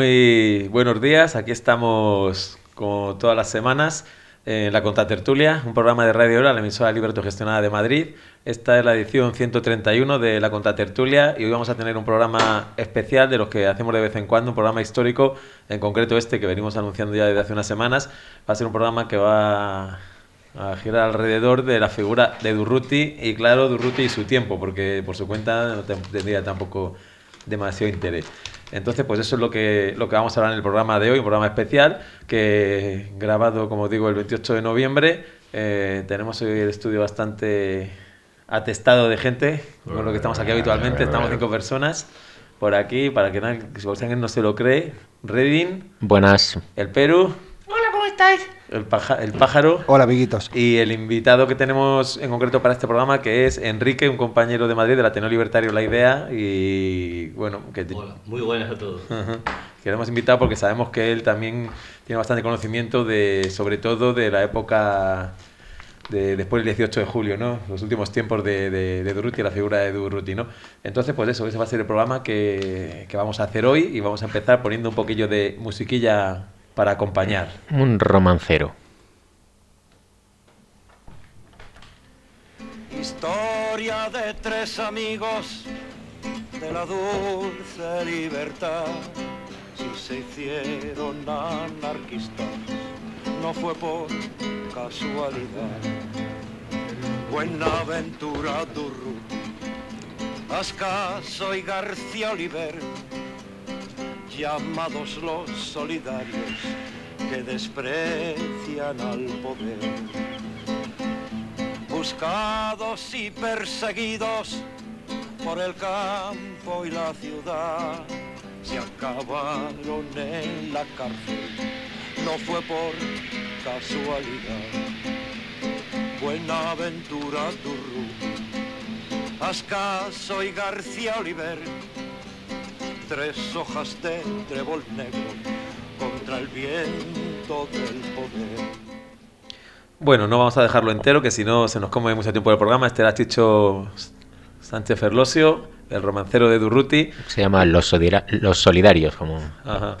muy buenos días. Aquí estamos como todas las semanas en la Contratertulia, un programa de Radio Hora, la emisora Liberto Gestionada de Madrid. Esta es la edición 131 de la Contratertulia y hoy vamos a tener un programa especial de los que hacemos de vez en cuando, un programa histórico, en concreto este que venimos anunciando ya desde hace unas semanas. Va a ser un programa que va a girar alrededor de la figura de Durruti y claro, Durruti y su tiempo, porque por su cuenta no tendría tampoco demasiado interés. Entonces, pues eso es lo que, lo que vamos a hablar en el programa de hoy, un programa especial que grabado, como digo, el 28 de noviembre. Eh, tenemos hoy el estudio bastante atestado de gente, con lo que estamos aquí habitualmente, estamos cinco personas por aquí, para que nadie, si alguien no se lo cree, Redin. Buenas. El Perú. Hola, ¿cómo estáis? El, el, pájaro. Hola, amiguitos. Y el invitado que tenemos en concreto para este programa, que es Enrique, un compañero de Madrid del Ateneo Libertario La Idea. Y bueno, que. Hola, muy buenas a todos. Que le hemos invitado porque sabemos que él también tiene bastante conocimiento de, sobre todo, de la época. De, después del 18 de julio, ¿no? Los últimos tiempos de, de, de Durruti, la figura de Durruti, ¿no? Entonces, pues eso, ese va a ser el programa que, que vamos a hacer hoy y vamos a empezar poniendo un poquillo de musiquilla para acompañar. Un romancero. Historia de tres amigos de la dulce libertad. Si se hicieron anarquistas, no fue por casualidad. Buenaventura Durru, Ascaso y García Oliver llamados los solidarios que desprecian al poder. Buscados y perseguidos por el campo y la ciudad, se acabaron en la cárcel, no fue por casualidad. Buenaventura Turru, Ascaso y García Oliver tres hojas de trébol negro contra el viento del poder. Bueno, no vamos a dejarlo entero, que si no se nos come mucho tiempo el programa. Este era Chicho Sánchez Ferlosio, el romancero de Durruti. Se llama Los, los Solidarios, como. Ajá.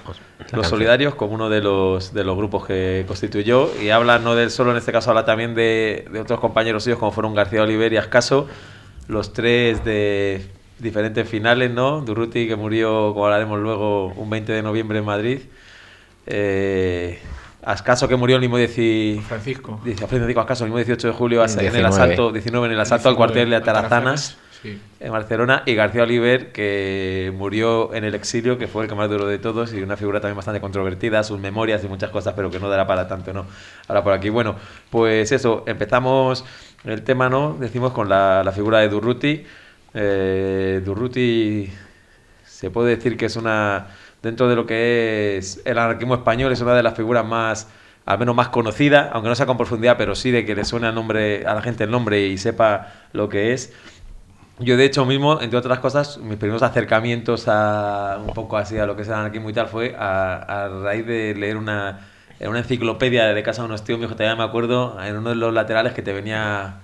Los Solidarios, como uno de los, de los grupos que constituyó. Y habla no del solo, en este caso habla también de, de otros compañeros suyos, como fueron García Oliver y Ascaso, los tres de diferentes finales, ¿no? Durruti, que murió, como hablaremos luego, un 20 de noviembre en Madrid. Eh, Ascaso, que murió el mismo 10... Francisco. Francisco Ascaso, el mismo 18 de julio en el asalto, 19 en el asalto al cuartel de Atarazanas. Sí. En Barcelona, y García Oliver, que murió en el exilio, que fue el que más duro de todos y una figura también bastante controvertida, sus memorias y muchas cosas, pero que no dará para tanto, ¿no? Ahora por aquí, bueno, pues eso, empezamos el tema, ¿no? Decimos con la, la figura de Durruti. Eh, Durruti se puede decir que es una, dentro de lo que es el anarquismo español, es una de las figuras más, al menos más conocida, aunque no sea con profundidad, pero sí de que le suene a, nombre, a la gente el nombre y sepa lo que es. Yo, de hecho, mismo, entre otras cosas, mis primeros acercamientos a un poco así a lo que es el anarquismo y tal fue a, a raíz de leer una, una enciclopedia de casa de unos tíos míos, todavía me acuerdo, en uno de los laterales que te venía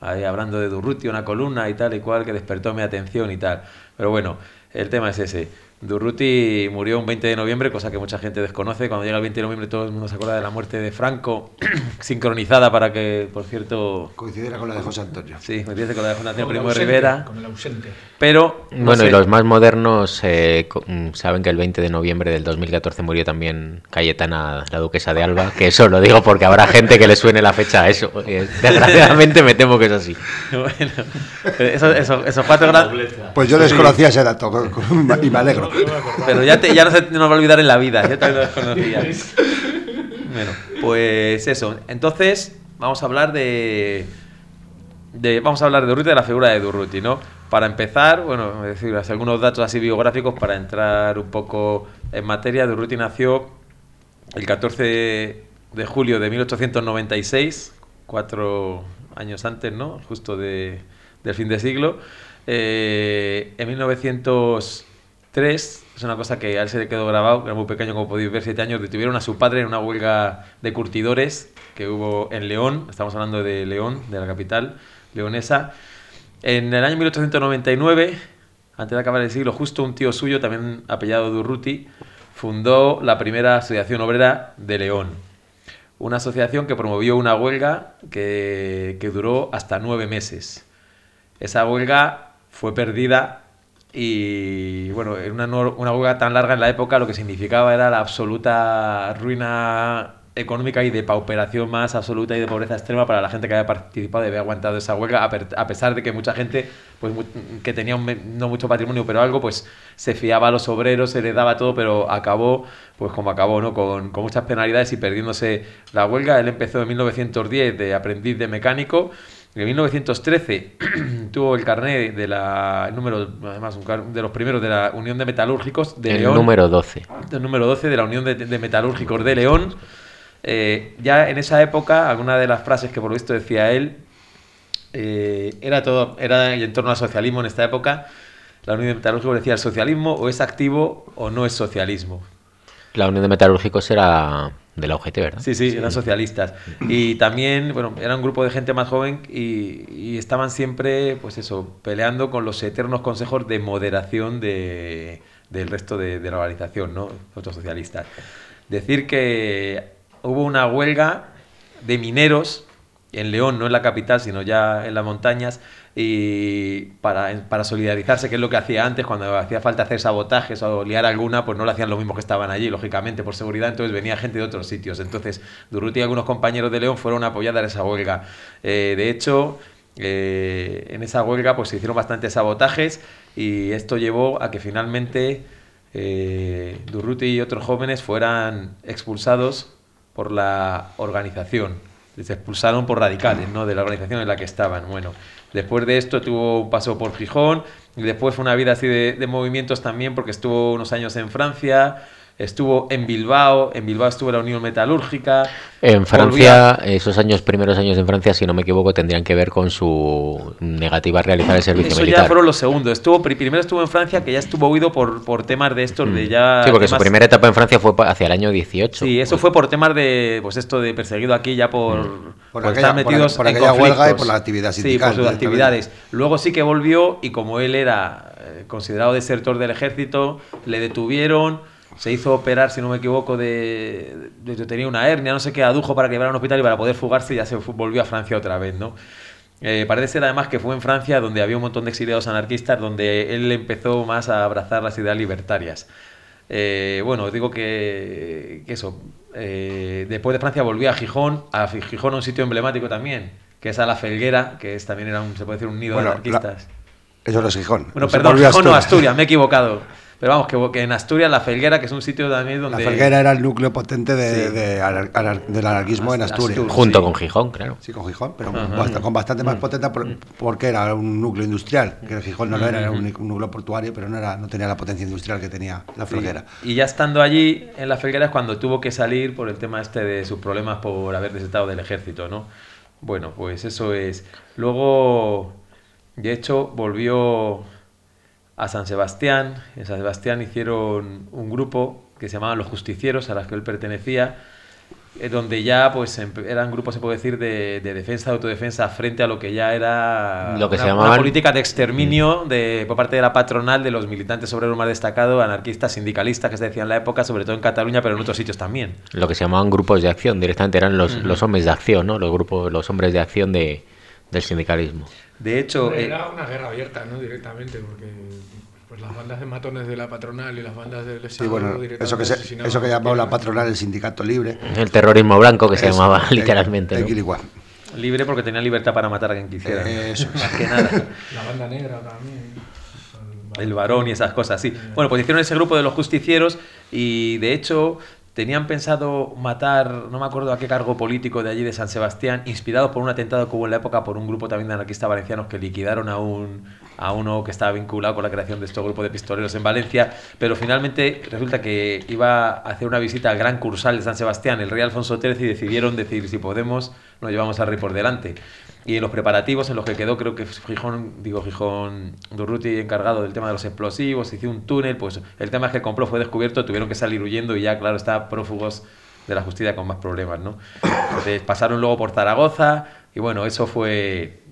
ahí hablando de Durruti, una columna y tal y cual que despertó mi atención y tal. Pero bueno, el tema es ese. Durruti murió un 20 de noviembre, cosa que mucha gente desconoce. Cuando llega el 20 de noviembre todo el mundo se acuerda de la muerte de Franco, sincronizada para que, por cierto... Coincidiera con la de José Antonio. Sí, coincidiera con la de José Antonio Primo de ausente, Rivera. Con el ausente. Pero... no Bueno, sé, y los más modernos eh, mm, saben que el 20 de noviembre del 2014 murió también Cayetana, la duquesa de Alba, que eso lo digo porque habrá gente que le suene la fecha a eso. Eh, Desgraciadamente me temo que es así. bueno, eso- eso- esos cuatro grados... Pues yo desconocía ese dato con- con- me. Pero ya, te- ya no se nos va a olvidar en la vida, ya también lo desconocía. Bueno, pues eso. Entonces, vamos a hablar de. de vamos a hablar de Durruti, de la figura de Durruti, ¿no? Para empezar, bueno, decir, algunos datos así biográficos para entrar un poco en materia. Durruti nació el 14 de julio de 1896, cuatro años antes, ¿no? Justo de, del fin de siglo. Eh, en 1903, es una cosa que a él se le quedó grabado, era muy pequeño, como podéis ver, siete años, detuvieron a su padre en una huelga de curtidores que hubo en León, estamos hablando de León, de la capital leonesa. En el año 1899, antes de acabar el siglo, justo un tío suyo, también apellado Durruti, fundó la primera Asociación Obrera de León. Una asociación que promovió una huelga que, que duró hasta nueve meses. Esa huelga fue perdida y bueno, en una, una huelga tan larga en la época lo que significaba era la absoluta ruina económica y de pauperación más absoluta y de pobreza extrema para la gente que había participado y había aguantado esa huelga, a, pesar de que mucha gente pues que tenía un no mucho patrimonio, pero algo, pues se fiaba a los obreros, se les daba todo, pero acabó pues como acabó, ¿no? Con, con muchas penalidades y perdiéndose la huelga. Él empezó en 1910 de aprendiz de mecánico en 1913 tuvo el carnet de la número además un de los primeros de la Unión de Metalúrgicos de el León, número 12. el número 12 de la Unión de, de Metalúrgicos de León. Eh, ya en esa época, alguna de las frases que por lo visto decía él eh, era todo era en torno al socialismo en esta época. La Unión de Metalúrgicos decía el socialismo o es activo o no es socialismo. La Unión de Metalúrgicos era de la UGT, ¿verdad? Sí, sí, eran socialistas. Y también, bueno, era un grupo de gente más joven y, y estaban siempre, pues eso, peleando con los eternos consejos de moderación de, del resto de, de la organización, ¿no? Otros socialistas. Decir que hubo una huelga de mineros en León, no en la capital, sino ya en las montañas, y para, para solidarizarse, que es lo que hacía antes, cuando hacía falta hacer sabotajes o liar alguna, pues no lo hacían los mismos que estaban allí, lógicamente, por seguridad, entonces venía gente de otros sitios. Entonces, Durruti y algunos compañeros de León fueron a apoyar a esa huelga. Eh, de hecho, eh, en esa huelga pues se hicieron bastantes sabotajes y esto llevó a que finalmente eh, Durruti y otros jóvenes fueran expulsados por la organización. Les expulsaron por radicales, ¿no? De la organización en la que estaban. Bueno, después de esto tuvo un paso por Gijón y después fue una vida así de movimientos también porque estuvo unos años en Francia, estuvo en Bilbao, en Bilbao estuvo en la Unión Metalúrgica. En volvía- Francia, esos años, primeros años en Francia, si no me equivoco, tendrían que ver con su negativa a realizar el servicio Eso militar. ya fueron los segundos. Estuvo, pri- primero estuvo en Francia, que ya estuvo huido por, por temas de estos, de ya... Mm. Sí, porque su temas- primera etapa en Francia fue hacia el año 18. Sí, eso fue por temas de, pues esto de perseguido aquí ya por, Mm. Por por aquella- estar por metidos aqu- por en aquella huelga y por la actividad Sí, sindical, por sus actividades. Luego sí que volvió y como él era eh, considerado desertor del ejército, le detuvieron, se hizo operar, si no me equivoco, de, de- de- tenía una hernia, no sé qué, adujo para que llevara a un hospital y para poder fugarse y ya se volvió a Francia otra vez, ¿no? Eh, parece ser además que fue en Francia donde había un montón de exiliados anarquistas, donde él empezó más a abrazar las ideas libertarias. Eh, bueno, digo que, que eso. eh, después de Francia volvió a Gijón, a Gijón un sitio emblemático también, que es a la Felguera, que es, también era un, se puede decir, un nido Bueno, de anarquistas. Eso no es Gijón. Bueno, Se perdón, Gijón no, Asturias, me he equivocado. Pero vamos, que, que en Asturias, la Felguera, que es un sitio también La donde... Felguera era el núcleo potente de, Sí. de anar- anar- del anarquismo en Asturias. Asturias. Junto Sí. con Gijón, claro. Sí, con Gijón, pero con bastante más potente por- porque era un núcleo industrial, que Gijón no lo era, era un, Ujú. un núcleo portuario, pero no, era, no tenía la potencia industrial que tenía la Sí. Felguera. Y ya estando allí en la Felguera es cuando tuvo que salir por el tema este de sus problemas por haber desertado del ejército, ¿no? Bueno, pues eso es. Luego, de hecho, volvió a San Sebastián. En San Sebastián hicieron un grupo que se llamaban Los Justicieros, a las que él pertenecía, eh, donde ya pues empe- eran grupos, se puede decir, de, de defensa, de autodefensa, frente a lo que ya era Lo que una, se una llamaban- política de exterminio de, por parte de la patronal de los militantes obreros más destacados, anarquistas, sindicalistas, que se decía en la época, sobre todo en Cataluña, pero en otros sitios también. Lo que se llamaban grupos de acción, directamente eran los, los hombres de acción, ¿no? Los grupos, los hombres de acción de, del sindicalismo. De hecho, eh, Era una guerra abierta, ¿no? Directamente, porque pues las bandas de matones de la patronal y las bandas del Estado Sí, bueno, directamente eso que, se, eso que a llamó la patronal el sindicato libre. El terrorismo blanco que se Eso, llamaba el- literalmente. el ¿no? Guiliguá. libre porque tenía libertad para matar a quien quisiera. Eh, eso es. Más que nada. La banda negra también. El varón y esas cosas, sí. Bueno, pues hicieron ese grupo de los justicieros y de hecho tenían pensado matar, no me acuerdo a qué cargo político de allí de San Sebastián, inspirados por un atentado que hubo en la época por un grupo también de anarquistas valencianos que liquidaron a, un, a uno que estaba vinculado con la creación de este grupo de pistoleros en Valencia, pero finalmente resulta que iba a hacer una visita al Gran Cursal de San Sebastián, el rey Alfonso XIII, y decidieron decir, si podemos, nos llevamos al rey por delante. Y en los preparativos en los que quedó, creo que Gijón, digo Gijón, Durruti encargado del tema de los explosivos, hizo un túnel, pues el tema es que compró fue descubierto, tuvieron que salir huyendo y ya, claro, está prófugos de la justicia con más problemas, ¿no? Entonces pasaron luego por Zaragoza y bueno, eso fue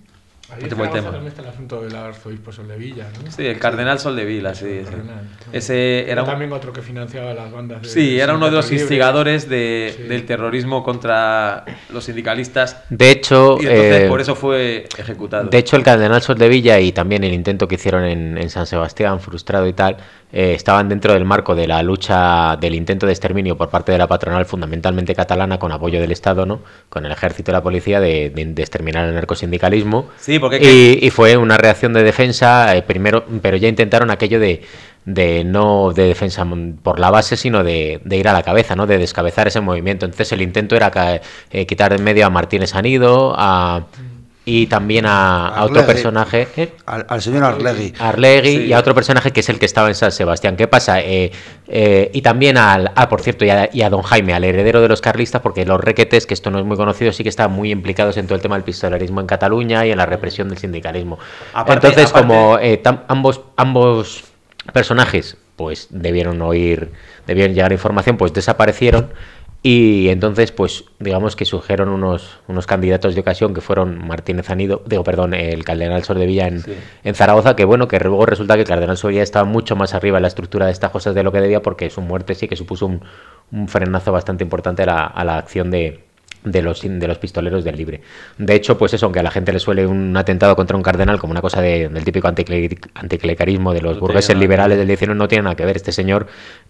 Ahí Este fue el tema. también está el asunto del arzobispo Soldevilla, ¿no? Sí, el cardenal Soldevila, sí. El sí. cardenal. Ese era un, también otro que financiaba las bandas de sí, era uno de los instigadores de- Sí. del terrorismo contra los sindicalistas De hecho, y entonces eh, por eso fue ejecutado. De hecho, el cardenal Soldevilla y también el intento que hicieron en, en San Sebastián, frustrado y tal, eh, estaban dentro del marco de la lucha del intento de exterminio por parte de la patronal, fundamentalmente catalana, con apoyo del Estado, ¿no? con el ejército y la policía, de, de- de exterminar el narcosindicalismo. Sí, porque Y, y fue una reacción de defensa, eh, primero, pero ya intentaron aquello de, de no de defensa por la base, sino de, de ir a la cabeza, ¿no? de descabezar ese movimiento. Entonces el intento era eh, quitar de en medio a Martínez Anido a, y también a, a otro personaje. ¿eh? Al, al señor Arlegui. Arlegui Sí. y a otro personaje que es el que estaba en San Sebastián. ¿Qué pasa? Eh, eh, y también al. Ah, por cierto, y a, y a don Jaime, al heredero de los carlistas, porque los requetes, que esto no es muy conocido, sí que estaban muy implicados en todo el tema del pistolerismo en Cataluña y en la represión del sindicalismo. Aparte- Entonces, aparte- como eh, tam- ambos, ambos personajes pues debieron oír, debieron llegar información, pues desaparecieron. Y entonces, pues, digamos que surgieron unos, unos candidatos de ocasión que fueron Martínez Anido, digo, perdón, el cardenal Soldevilla en, Sí. en Zaragoza, que bueno, que luego resulta que el cardenal Soldevilla estaba mucho más arriba en la estructura de estas cosas de lo que debía, porque su muerte sí que supuso un, un frenazo bastante importante a la, a la acción de, de los, de los pistoleros del libre. De hecho, pues eso, aunque a la gente le suele un atentado contra un cardenal como una cosa de- del típico anticle- anticlericarismo de los No burgueses liberales del 19, no tiene nada que ver. Este señor,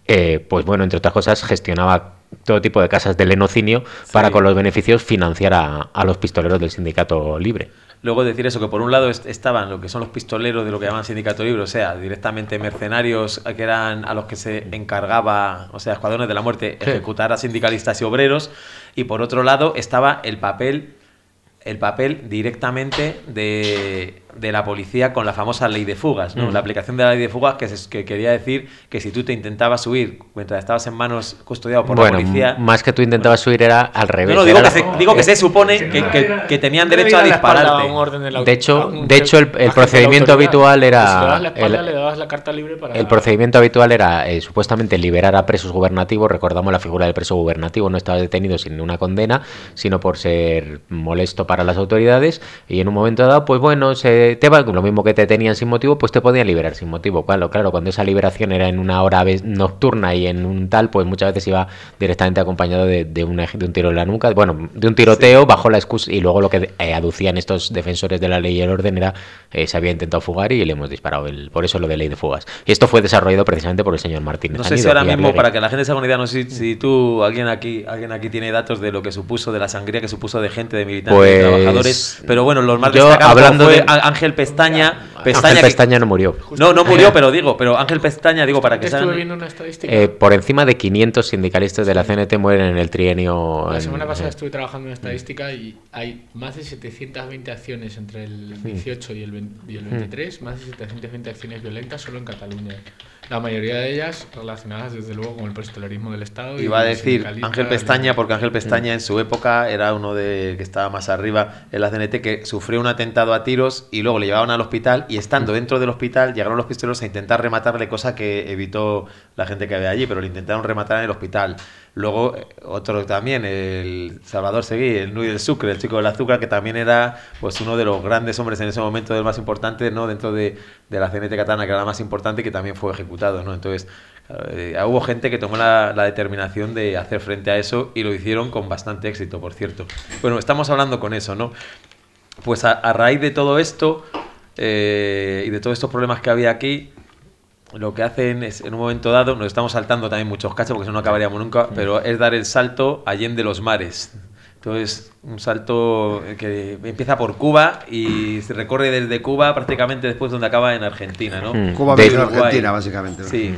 eh, pues bueno, entre otras cosas, gestionaba todo tipo de casas de lenocinio para con los beneficios financiar a, a los pistoleros del sindicato libre. Luego decir eso, que por un lado est- estaban lo que son los pistoleros de lo que llaman sindicato libre, o sea, directamente mercenarios que eran a los que se encargaba, o sea, escuadrones de la muerte, Sí. ejecutar a sindicalistas y obreros, y por otro lado estaba el papel el papel directamente de, de la policía con la famosa ley de fugas, ¿no? Mm. La aplicación de la ley de fugas que, se- que quería decir que si tú te intentabas huir mientras estabas en manos custodiado por bueno, la policía... más que tú intentabas subir era al revés. no, digo que, la- se, digo que se supone que, tenían derecho a dispararte. un orden de, hecho- de hecho, el- agente el procedimiento habitual era Si le dabas la espalda, el- le dabas la carta libre para... El procedimiento habitual era eh, supuestamente liberar a presos gubernativos. Recordamos la figura del preso gubernativo, no estaba detenido sin una condena, sino por ser molesto para las autoridades. Y en un momento dado, pues bueno, se te va, lo mismo que te tenían sin motivo, pues te podían liberar sin motivo. Claro, claro, cuando esa liberación era en una hora nocturna y en un tal, pues muchas veces iba directamente acompañado de, de, una- de un tiro en la nuca, bueno, de un tiroteo bajo la excusa. Y luego lo que eh, aducían estos defensores de la ley y el orden era eh, se había intentado fugar y le hemos disparado. El, por eso lo de ley de fugas. Y esto fue desarrollado precisamente por el señor Martínez. No sé si ahora mismo, para que la gente se haga una idea, no sé si, si tú, alguien aquí, alguien aquí tiene datos de lo que supuso, de la sangría que supuso de gente, de militantes, de Pues, trabajadores. Pero bueno, los más yo, hablando fue de- Ángel Pestaña. Pestaña Ángel que- Pestaña no murió. No, no murió, pero digo, pero Ángel Pestaña, digo, para que Estuve viendo una estadística. Eh, por encima de 500 sindicalistas de la CNT mueren en el trienio. La en- semana pasada estuve trabajando en estadística y hay más de 720 acciones entre el 18 y el, 20 y el 23, más de 720 acciones violentas solo en Cataluña. La mayoría de ellas relacionadas desde luego con el pistolerismo del Estado. y Iba a los decir Ángel y- Pestaña, porque Ángel Pestaña en su época era uno de que estaba más arriba en la CNT, que sufrió un atentado a tiros y luego le llevaban al hospital y estando dentro del hospital llegaron los pistoleros a intentar rematarle, cosa que evitó la gente que había allí, pero le intentaron rematar en el hospital. Luego eh, otro también, el Salvador Seguí, el Nui del Sucre, el chico del azúcar, que también era pues uno de los grandes hombres en ese momento, del más importante, ¿no? Dentro de, de la CNT catalana, que era la más importante y que también fue ejecutado, ¿no? Entonces, eh, hubo gente que tomó la, la determinación de hacer frente a eso y lo hicieron con bastante éxito, por cierto. Bueno, estamos hablando con eso, ¿no? Pues a raíz de todo esto eh, y de todos estos problemas que había aquí, lo que hacen es, en un momento dado, nos estamos saltando también muchos cachos porque si no no acabaríamos nunca, pero es dar el salto allende los mares. Entonces, un salto que empieza por Cuba y se recorre desde Cuba prácticamente después donde acaba en Argentina, ¿no? Mm. Cuba. Argentina, básicamente. ¿no? Sí.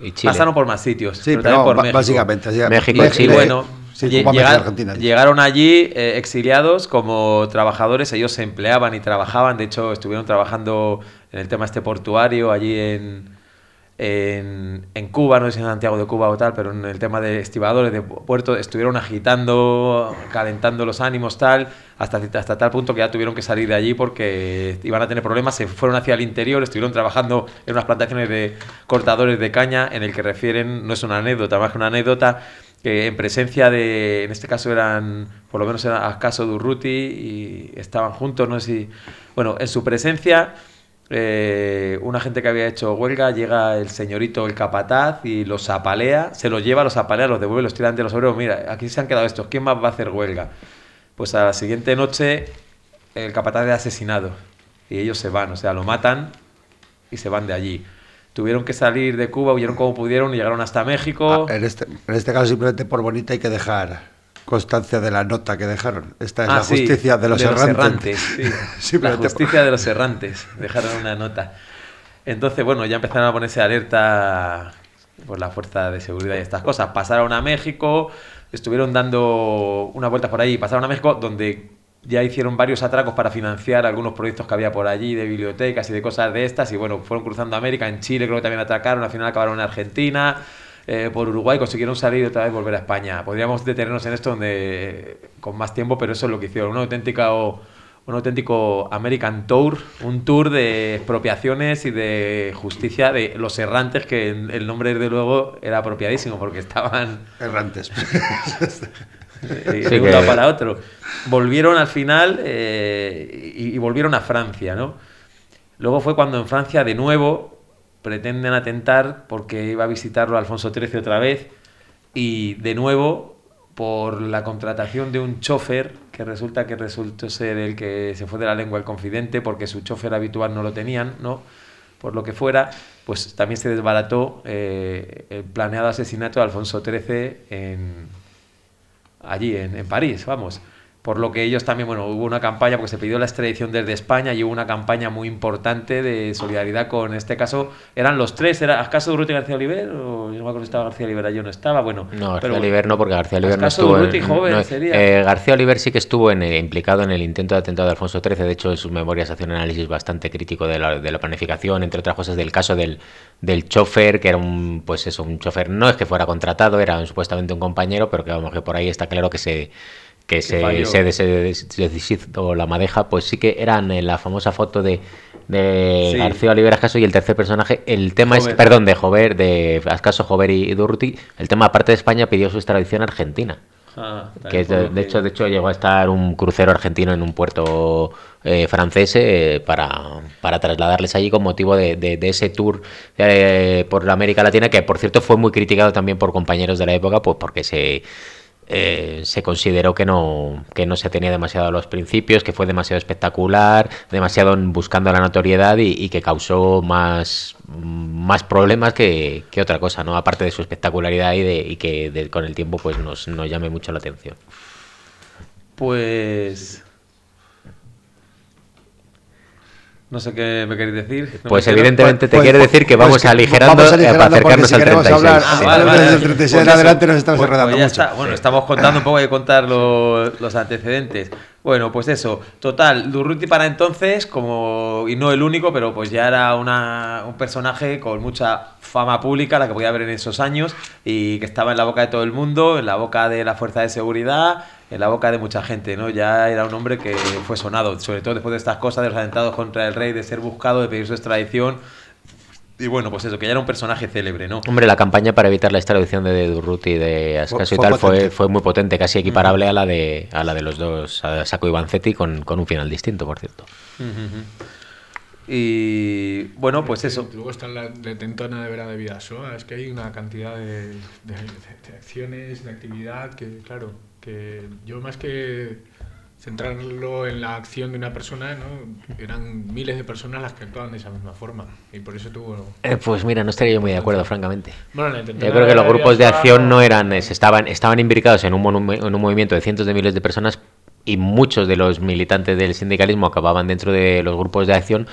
Y Chile. Pasaron por más sitios. Sí, pero pero también por ba- México. básicamente. así- México, Y, y Chile. bueno, Sí, Argentina. llegaron allí eh, exiliados como trabajadores, ellos se empleaban y trabajaban, de hecho estuvieron trabajando en el tema este portuario allí en, en, en Cuba, no sé si en Santiago de Cuba o tal, pero en el tema de estibadores de pu- puerto estuvieron agitando, calentando los ánimos tal, hasta, hasta tal punto que ya tuvieron que salir de allí porque iban a tener problemas, se fueron hacia el interior, estuvieron trabajando en unas plantaciones de cortadores de caña en el que refieren, no es una anécdota, más que una anécdota, que en presencia de, en este caso eran, por lo menos era caso de Urruti y estaban juntos, no sé si, bueno, en su presencia, eh, una gente que había hecho huelga, llega el señorito, el capataz, y los apalea, se los lleva, los apalea, los devuelve, los tira ante los obreros, mira, aquí se han quedado estos, ¿quién más va a hacer huelga? Pues a la siguiente noche el capataz es asesinado y ellos se van, o sea, lo matan y se van de allí. Tuvieron que salir de Cuba, huyeron como pudieron y llegaron hasta México. Ah, en, este, en este caso, simplemente por bonita hay que dejar constancia de la nota que dejaron. Esta es Ah, la sí, justicia de los errantes. errantes, sí. la justicia de los errantes. Dejaron una nota. Entonces, bueno, ya empezaron a ponerse alerta por la fuerza de seguridad y estas cosas. Pasaron a México, estuvieron dando una vuelta por ahí, pasaron a México, donde ya hicieron varios atracos para financiar algunos proyectos que había por allí, de bibliotecas y de cosas de estas. Y bueno, fueron cruzando América, en Chile creo que también atracaron, al final acabaron en Argentina. eh, por Uruguay consiguieron salir y otra vez volver a España. Podríamos detenernos en esto donde con más tiempo, pero eso es lo que hicieron. Una auténtica o- un auténtico American Tour, un tour de expropiaciones y de justicia de los errantes, que el nombre desde luego era apropiadísimo porque estaban errantes. eh, Sí, de un que- lado para otro. Volvieron al final eh, y, y volvieron a Francia, ¿no? Luego fue cuando en Francia de nuevo pretenden atentar porque iba a visitarlo Alfonso XIII otra vez y de nuevo por la contratación de un chofer que resulta que resultó ser el que se fue de la lengua el confidente porque su chofer habitual no lo tenían, ¿no? Por lo que fuera, pues también se desbarató eh, el planeado asesinato de Alfonso XIII en, allí en, en París, vamos. Por lo que ellos también, bueno, hubo una campaña, porque se pidió la extradición desde España y hubo una campaña muy importante de solidaridad con, en este caso, eran los tres, ¿era acaso Durruti y García Oliver? O yo no me acuerdo si estaba García Oliver, yo no estaba, bueno. No, García Oliver no, porque García Oliver no estuvo. Durruti en- joven no, sería. eh, García Oliver sí que estuvo en implicado en el intento de atentado de Alfonso XIII. De hecho, en sus memorias hace un análisis bastante crítico de la, de la planificación, entre otras cosas, del caso del, del chofer, que era un, pues eso, un chofer, no es que fuera contratado, era supuestamente un compañero, pero que vamos, que por ahí está claro que se que se, se, se des- se deshizo la madeja, pues sí que eran en la famosa foto de, de Sí. García Oliver Ascaso y el tercer personaje. El tema es, perdón, de Jover, de Ascaso, Jover y, Durruti. El tema, aparte de España, pidió su extradición a Argentina. Ah, Que de, hecho, de hecho llegó a estar un crucero argentino en un puerto eh, francés eh, para, para trasladarles allí con motivo de, de- de ese tour eh, por la América Latina, que por cierto fue muy criticado también por compañeros de la época, pues porque se, eh, se consideró que no, que no se tenía demasiado los principios, que fue demasiado espectacular, demasiado buscando la notoriedad y, que causó más, más problemas que, que otra cosa, ¿no? Aparte de su espectacularidad y, de, que de- con el tiempo pues nos, nos llame mucho la atención. Pues. No sé qué me queréis decir. No Pues me entero. evidentemente te Pues- quiere pues- decir que pues vamos que aligerando, vamos aligerando para acercarnos si al queremos 36. hablar- sí. Ah, vale, Desde vale. el 36 en Pues adelante eso. nos estamos Pues- enredando pues mucho. está. Bueno, estamos contando un poco, hay que contar los, los antecedentes. Bueno, pues eso. Total, Durruti para entonces, como y no el único, pero pues ya era una, un personaje con mucha fama pública, la que podía haber en esos años, y que estaba en la boca de todo el mundo, en la boca de la fuerza de seguridad, en la boca de mucha gente, ¿no? Ya era un hombre que fue sonado, sobre todo después de estas cosas, de los atentados contra el rey, de ser buscado, de pedir su extradición. Y bueno, pues eso, que ya era un personaje célebre, ¿no? Hombre, la campaña para evitar la extradición de Durruti y de Ascaso y Fue tal fue, fue muy potente, casi equiparable a la de a la de los dos, a Saco y Vanzetti, con, con un final distinto, por cierto. Y bueno, pues eso. Luego está la de Tentona de Vera de Vidasoa. Es que hay una cantidad de, de- de- de acciones, de actividad que, claro, que yo más que centrarlo en la acción de una persona, ¿no? eran miles de personas las que actuaban de esa misma forma. Y por eso tuvo. Eh, pues mira, no estaría yo muy de acuerdo, francamente. Bueno, Yo creo que los grupos de acción no eran, es- estaban, estaban imbricados en un, en un movimiento de cientos de miles de personas y muchos de los militantes del sindicalismo acababan dentro de los grupos de acción,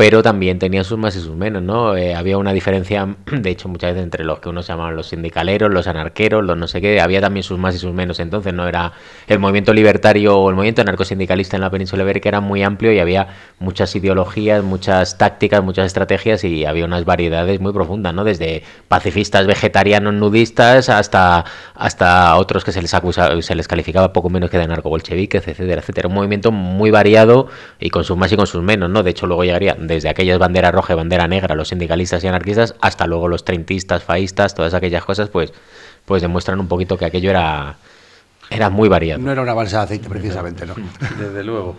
pero también tenían sus más y sus menos, ¿no? Eh, había una diferencia, de hecho, muchas veces entre los que unos llamaban los sindicaleros, los anarqueros, los no sé qué, había también sus más y sus menos, entonces no era el movimiento libertario o el movimiento anarcosindicalista en la península ibérica era muy amplio y había muchas ideologías, muchas tácticas, muchas estrategias y había unas variedades muy profundas, ¿no? Desde pacifistas, vegetarianos, nudistas, hasta, hasta otros que se les acusaba, se les calificaba poco menos que de narcobolcheviques, etcétera, etcétera. Un movimiento muy variado y con sus más y con sus menos, ¿no? De hecho, luego llegaría desde aquellas bandera roja y bandera negra, los sindicalistas y anarquistas, hasta luego los treintistas, faístas, todas aquellas cosas, pues pues demuestran un poquito que aquello era, era muy variado. No era una balsa de aceite, precisamente, ¿no? Desde luego.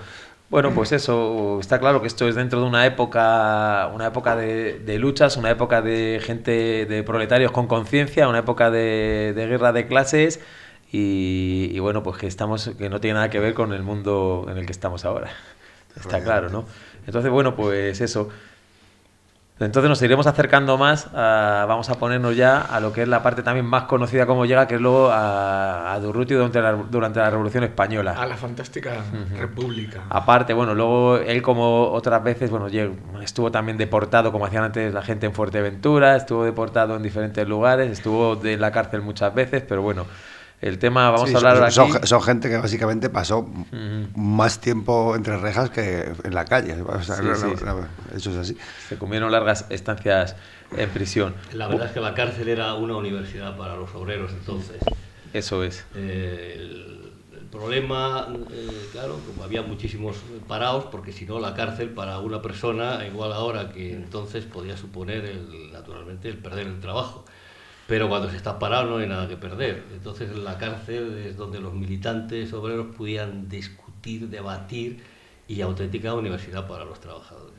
Bueno, pues eso, está claro que esto es dentro de una época, una época de, de luchas, una época de gente, de proletarios con conciencia, una época de, de guerra de clases y, y bueno, pues que estamos, que no tiene nada que ver con el mundo en el que estamos ahora. Está claro, ¿no? Entonces, bueno, pues eso. Entonces nos iremos acercando más, a- vamos a ponernos ya a lo que es la parte también más conocida como llega, que es luego a, a Durruti durante la, durante la Revolución Española. A la fantástica república. Aparte, bueno, luego él como otras veces, bueno, estuvo también deportado, como hacían antes la gente en Fuerteventura, estuvo deportado en diferentes lugares, estuvo de la cárcel muchas veces, pero bueno, el tema, vamos Sí, a hablar son, aquí... son- son gente que básicamente pasó más tiempo entre rejas que en la calle. O sea, Sí, no- sí, no- sí. no, eso es así. Se comieron largas estancias en prisión. La verdad es que la cárcel era una universidad para los obreros entonces. Eso es. Eh, el, el problema, eh, claro, como había muchísimos parados, porque si no la cárcel para una persona, igual ahora que entonces podía suponer el- naturalmente el perder el trabajo. Pero cuando se está parado no hay nada que perder. Entonces la cárcel es donde los militantes obreros podían discutir, debatir y auténtica universidad para los trabajadores.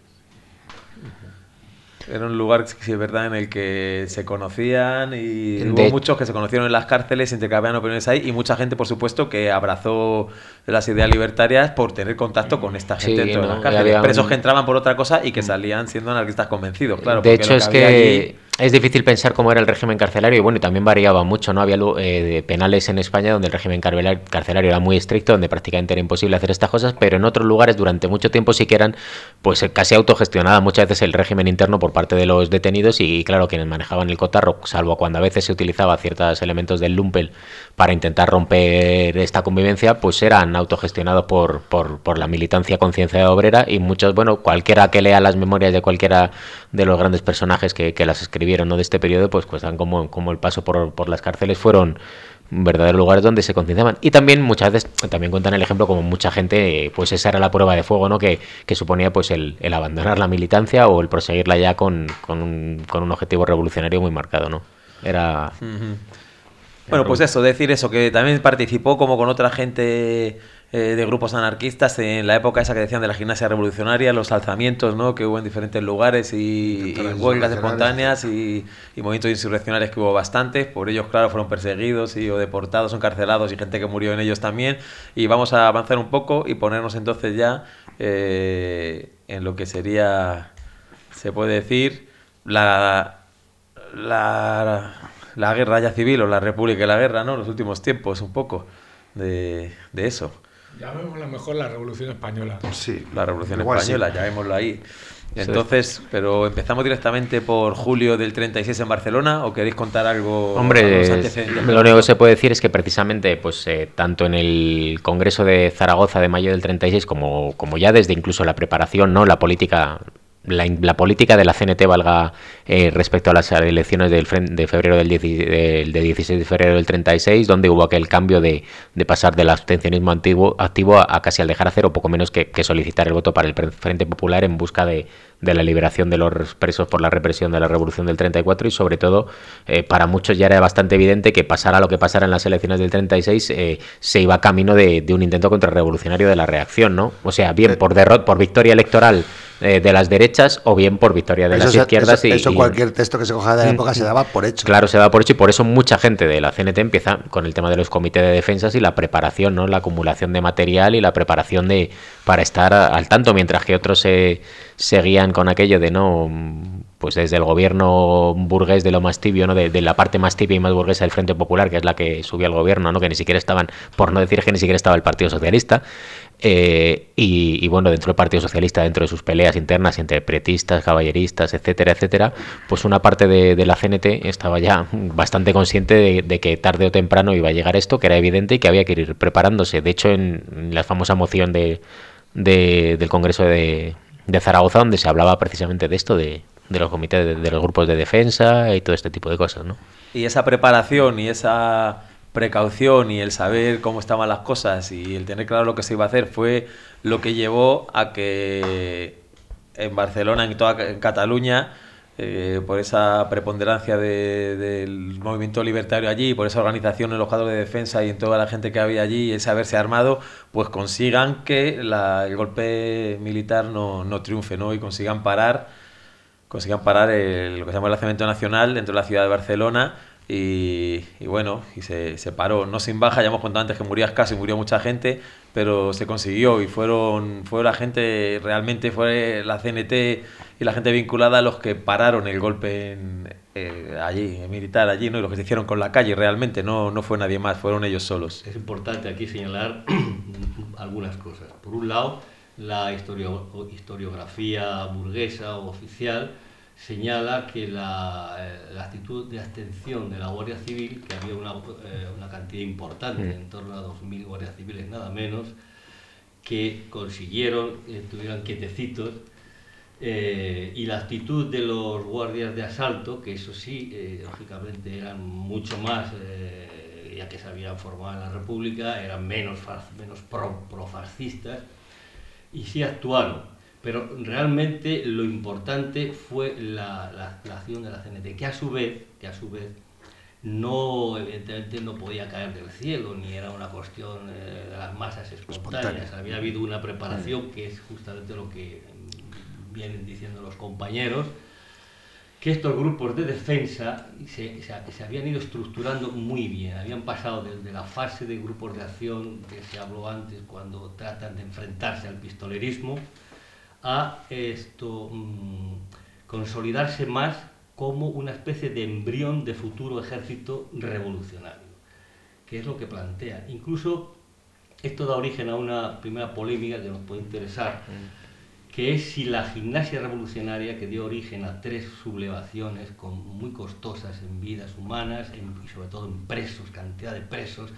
Era un lugar, sí, es verdad, en el que se conocían y De- hubo muchos que se conocieron en las cárceles, intercambiaban opiniones ahí y mucha gente, por supuesto, que abrazó las ideas libertarias por tener contacto con esta Sí, gente dentro de ¿no? las Y cárceles. había un- Presos que entraban por otra cosa y que salían siendo anarquistas convencidos, claro. de hecho, es que allí- es difícil pensar cómo era el régimen carcelario y bueno, y también variaba mucho, ¿no? Había eh, penales en España donde el régimen carcelario era muy estricto, donde prácticamente era imposible hacer estas cosas, pero en otros lugares durante mucho tiempo sí que eran pues eh, casi autogestionada muchas veces el régimen interno por parte de los detenidos y, claro, quienes manejaban el cotarro, salvo cuando a veces se utilizaba ciertos elementos del lumpel para intentar romper esta convivencia, pues eran autogestionados por, por, la militancia conciencia obrera y muchos, bueno, cualquiera que lea las memorias de cualquiera de los grandes personajes que, que las escribieron ¿no? de este periodo, pues cuentan como, como el paso por, por las cárceles fueron verdaderos lugares donde se concienciaban. Y también muchas veces, también cuentan el ejemplo como mucha gente, pues esa era la prueba de fuego, ¿no? Que, que suponía pues el, el abandonar la militancia o el proseguirla ya con, con, un, con un objetivo revolucionario muy marcado, ¿no? Era... Bueno, pues eso, decir eso, que también participó como con otra gente eh, de grupos anarquistas en la época esa que decían de la gimnasia revolucionaria, los alzamientos ¿no? que hubo en diferentes lugares y, y huelgas espontáneas y, y movimientos insurreccionales que hubo bastantes. Por ellos, claro, fueron perseguidos y, o deportados encarcelados y gente que murió en ellos también. Y vamos a avanzar un poco y ponernos entonces ya eh, en lo que sería, se puede decir, la, la, la guerra ya civil o la república y la guerra, ¿no? Los últimos tiempos, un poco de, de eso. Llamémosla mejor la Revolución Española. Sí. La revolución Igual sí. española, ya vémoslo ahí. Entonces, pero empezamos directamente por julio del 36 en Barcelona o queréis contar algo? Hombre, lo único que se puede decir es que precisamente, pues eh, tanto en el Congreso de Zaragoza de mayo del 36 como, como ya desde incluso la preparación, no, la política, la, la política de la CNT valga eh, respecto a las elecciones del de febrero del, 10 del- de 16 de febrero del 36, donde hubo aquel cambio de, pasar del abstencionismo antiguo, activo a, casi al dejar hacer o poco menos que, que solicitar el voto para el Frente Popular en busca de, de la liberación de los presos por la represión de la revolución del 34 y sobre todo eh, para muchos ya era bastante evidente que pasara lo que pasara en las elecciones del 36 eh, se iba camino de, de un intento contrarrevolucionario de la reacción, ¿no? O sea, bien por derrot por victoria electoral eh, de las derechas o bien por victoria de Eso, las izquierdas eso- eso y- cualquier texto que se coja de la época se daba por hecho. Claro, se da por hecho y por eso mucha gente de la CNT empieza con el tema de los comités de defensas y la preparación, ¿no? La acumulación de material y la preparación de para estar al tanto, mientras que otros se seguían con aquello de no pues desde el gobierno burgués de lo más tibio, ¿no? De, la parte más tibia y más burguesa del Frente Popular, que es la que subió al gobierno, ¿no? Que ni siquiera estaban, por no decir que ni siquiera estaba el Partido Socialista. Eh, y, bueno, dentro del Partido Socialista, dentro de sus peleas internas entre pretistas, caballeristas, etcétera, etcétera, pues una parte de, la CNT estaba ya bastante consciente de, de, que tarde o temprano iba a llegar esto, que era evidente y que había que ir preparándose. De hecho, en la famosa moción de, del Congreso de, de, Zaragoza, donde se hablaba precisamente de esto, de, los comités, de, de, los grupos de defensa y todo este tipo de cosas, ¿no? Y esa preparación y esa precaución y el saber cómo estaban las cosas y el tener claro lo que se iba a hacer fue lo que llevó a que en Barcelona, en toda en Cataluña, eh, por esa preponderancia de- del movimiento libertario allí, por esa organización en los cuadros de defensa y en toda la gente que había allí, y ese haberse armado, pues consigan que el golpe militar no, no triunfe, ¿no? Y consigan parar, consigan parar el- lo que se llama el lanzamiento nacional dentro de la ciudad de Barcelona. Y, y bueno, y se, se paró, no sin baja, ya hemos contado antes que murió casi murió mucha gente, pero se consiguió y fueron, fue la gente, realmente fue la CNT y la gente vinculada los que pararon el golpe en, eh, allí, militar allí, ¿no? Y lo que se hicieron con la calle realmente, no, no fue nadie más, fueron ellos solos. Es importante aquí señalar algunas cosas. Por un lado, la historio- historiografía burguesa o oficial señala que la, eh, la actitud de abstención de la Guardia Civil, que había una, eh, una cantidad importante, en torno a 2.000 guardias civiles nada menos, que consiguieron, que estuvieran quietecitos, eh, y la actitud de los guardias de asalto, que eso sí, eh, lógicamente eran mucho más, eh, ya que se habían formado en la República, eran menos, menos pro, profascistas, y sí actuaron. Pero realmente lo importante fue la, la- la acción de la CNT, que a su vez, que a su vez no, evidentemente no podía caer del cielo, ni era una cuestión eh, de las masas espontáneas. Espontánea. Había habido una preparación, que es justamente lo que vienen diciendo los compañeros, que estos grupos de defensa se, se- se habían ido estructurando muy bien, habían pasado desde la fase de grupos de acción que se habló antes, cuando tratan de enfrentarse al pistolerismo, a esto mm, consolidarse más como una especie de embrión de futuro ejército revolucionario, que es lo que plantea. Incluso esto da origen a una primera polémica que nos puede interesar, que es si la gimnasia revolucionaria que dio origen a tres sublevaciones con, muy costosas en vidas humanas en- y sobre todo en presos, cantidad de presos,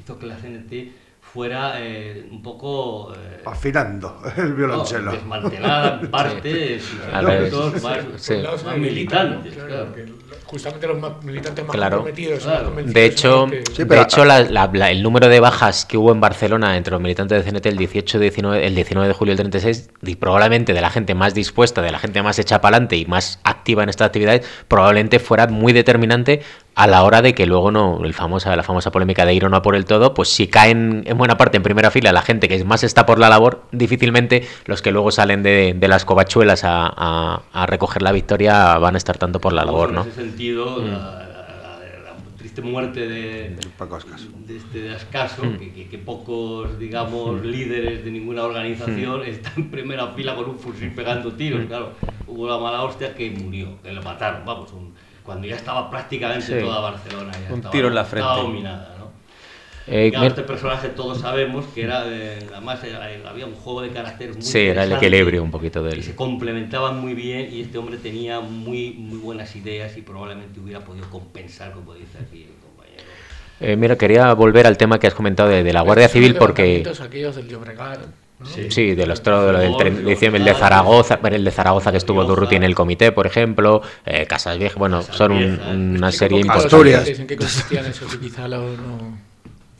hizo que la CNT fuera eh, un poco... eh, Afinando el violonchelo. no, desmantelada en parte, sus más, Sí. Más militantes. claro, claro. que justamente los más militantes más Claro. comprometidos, Claro. más De hecho, que- Sí, de hecho la- la- la- el número de bajas que hubo en Barcelona entre los militantes de CNT el 18, 19, el 19 de julio del 36, y probablemente de la gente más dispuesta, de la gente más hecha para adelante y más activa en estas actividades, probablemente fuera muy determinante a la hora de que luego no, el famosa, la famosa polémica de ir o no a por el todo, pues si caen en buena parte en primera fila la gente que más está por la labor, difícilmente los que luego salen de, de las covachuelas a, a- a recoger la victoria van a estar tanto por la labor, en ¿no? ese sentido, la, la- la- la triste muerte de, Paco Ascaso. de, este, de Ascaso, que, que- que pocos, digamos, líderes de ninguna organización están en primera fila con un fusil pegando tiros. Claro, hubo la mala hostia que murió, que le mataron, vamos, un- cuando ya estaba prácticamente Sí. toda Barcelona. Ya Un estaba- tiro en la Estaba frente. dominada, ¿no? Eh, Claro, este personaje todos sabemos que era, eh, además era- eh, había un juego de carácter muy Sí, era el equilibrio un poquito del- que se complementaban muy bien y este hombre tenía muy, muy buenas ideas y probablemente hubiera podido compensar, como dice aquí el compañero. Eh, mira, quería volver al tema que has comentado de, de la Guardia Civil los porque... levantamientos aquellos del Llobregat, ¿no? Sí, de los lo del Fútbol, 30 de diciembre, el de Zaragoza, el de Zaragoza que estuvo. Durruti en el comité, por ejemplo, eh, Casas Viejas, bueno, Casas son un- una serie importante. ¿En qué consistían esos? Quizá no-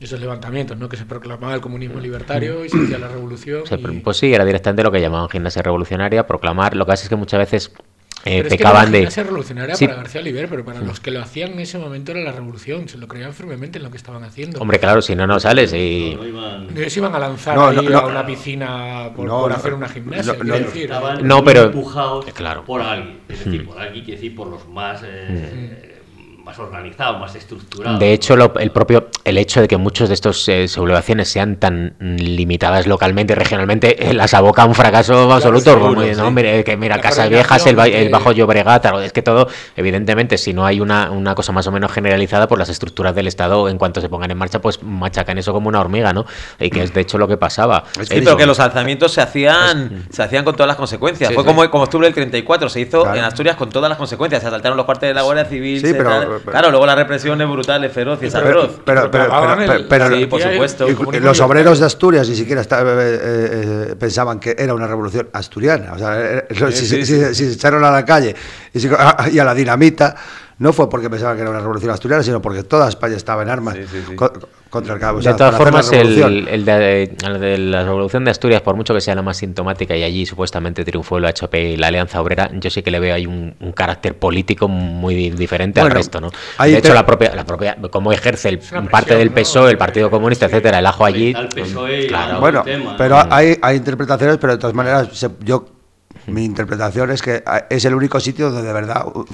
esos levantamientos, ¿no? Que se proclamaba el comunismo libertario y se hacía la revolución. Y- Pues sí, era directamente lo que llamaban gimnasia revolucionaria, proclamar. Lo que pasa es que muchas veces eh, Pero es que pecaban la de. gimnasia revolucionaria Sí. para García Oliver, pero para los que lo hacían en ese momento era la revolución. Se lo creían firmemente en lo que estaban haciendo. Hombre, claro, si no, no sales y. No, no iban- Ellos iban a lanzar No, ahí a una piscina por, No, por hacer una gimnasia. No, decir. estaban pero- empujados eh, claro. por alguien. Es decir, Mm. por alguien quiere decir por los más, eh, más organizados, más estructurados. De hecho, lo- el propio el hecho de que muchos de estos eh, sublevaciones sean tan mm, limitadas localmente y regionalmente eh, las aboca a un fracaso absoluto. seguro, como, sí. ¿no? Mire, que mira, La Casas Viejas, el, ba- el Bajo Llobregat, es que todo, evidentemente, si no hay una, una cosa más o menos generalizada, pues las estructuras del Estado, en cuanto se pongan en marcha, pues machacan eso como una hormiga, ¿no? Y que es de hecho lo que pasaba. Es Sí, que pero eso- que los alzamientos se hacían, se hacían con todas las consecuencias. Sí, Fue sí. como, como octubre del 34, se hizo Claro. en Asturias con todas las consecuencias. Se asaltaron los cuarteles de la Guardia Civil. Sí, se pero- tal. Pero- claro, luego la represión es brutal, es feroz y es Pero, atroz. pero, pero, Sí, por supuesto. los obreros de Asturias ni siquiera esta- eh, eh, pensaban que era una revolución asturiana. O sea, eh, si, sí, si- si- si se echaron a la calle y a la dinamita, no fue porque pensaban que era una revolución asturiana, sino porque toda España estaba en armas Sí, sí, sí. co- contra el cabo. De todas formas, el, el de, el de la Revolución de Asturias, por mucho que sea la más sintomática y allí supuestamente triunfó el HP y la Alianza Obrera, yo sí que le veo ahí un, un carácter político muy di- diferente al resto, ¿no? De hecho, la propia, la propia, cómo ejerce el, parte del ¿no? PSOE, el Partido Comunista, etcétera, el ajo allí. Al PSOE y claro. Bueno, tema, pero ¿no? hay, hay interpretaciones, pero de todas maneras, se- yo mi interpretación es que ah, es el único sitio donde de verdad uh,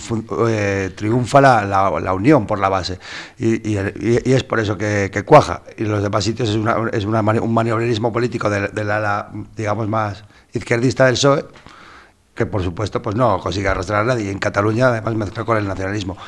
eh, triunfa la, la- la unión por la base. Y, y y- es por eso que, que cuaja. Y los demás sitios es, una, es una mani- un maniobrerismo político de, de la, ala, digamos, más izquierdista del PSOE que por supuesto pues no consigue arrastrar a nadie. Y en Cataluña además mezcla con el nacionalismo.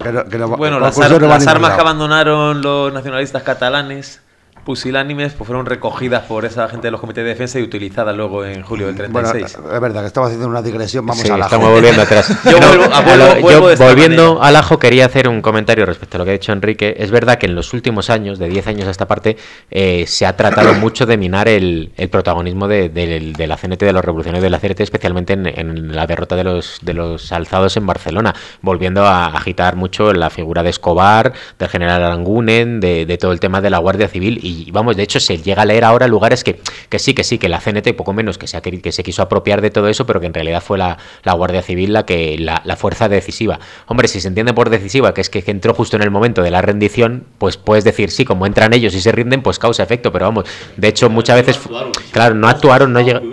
Que no- que no- Bueno, las, ar- no las armas que abandonaron los nacionalistas catalanes, pusilánimes, pues fueron recogidas por esa gente de los comités de defensa y utilizadas luego en julio del bueno 36. es verdad que estamos haciendo una digresión vamos Sí, a la estamos volviendo atrás. Yo vuelvo- a vuelvo- yo de volviendo manera. al ajo, quería hacer un comentario respecto a lo que ha dicho Enrique. Es verdad que en los últimos años, de 10 años a esta parte, eh, se ha tratado mucho de minar el, el protagonismo de, del- de la CNT, de los revolucionarios de la CNT, especialmente en, en la derrota de los, de los alzados en Barcelona, volviendo a agitar mucho la figura de Escobar, del general Arangunen, de, de todo el tema de la Guardia Civil. Y vamos, de hecho, se llega a leer ahora lugares que, que sí, que sí, que la CNT, poco menos, que se, ha que se quiso apropiar de todo eso, pero que en realidad fue la, la Guardia Civil la que la, la fuerza decisiva. Hombre, si se entiende por decisiva, que es que entró justo en el momento de la rendición, pues puedes decir, sí, como entran ellos y se rinden, pues causa efecto, pero vamos, de hecho, muchas No veces, actuaron. claro, no actuaron, no llegaron.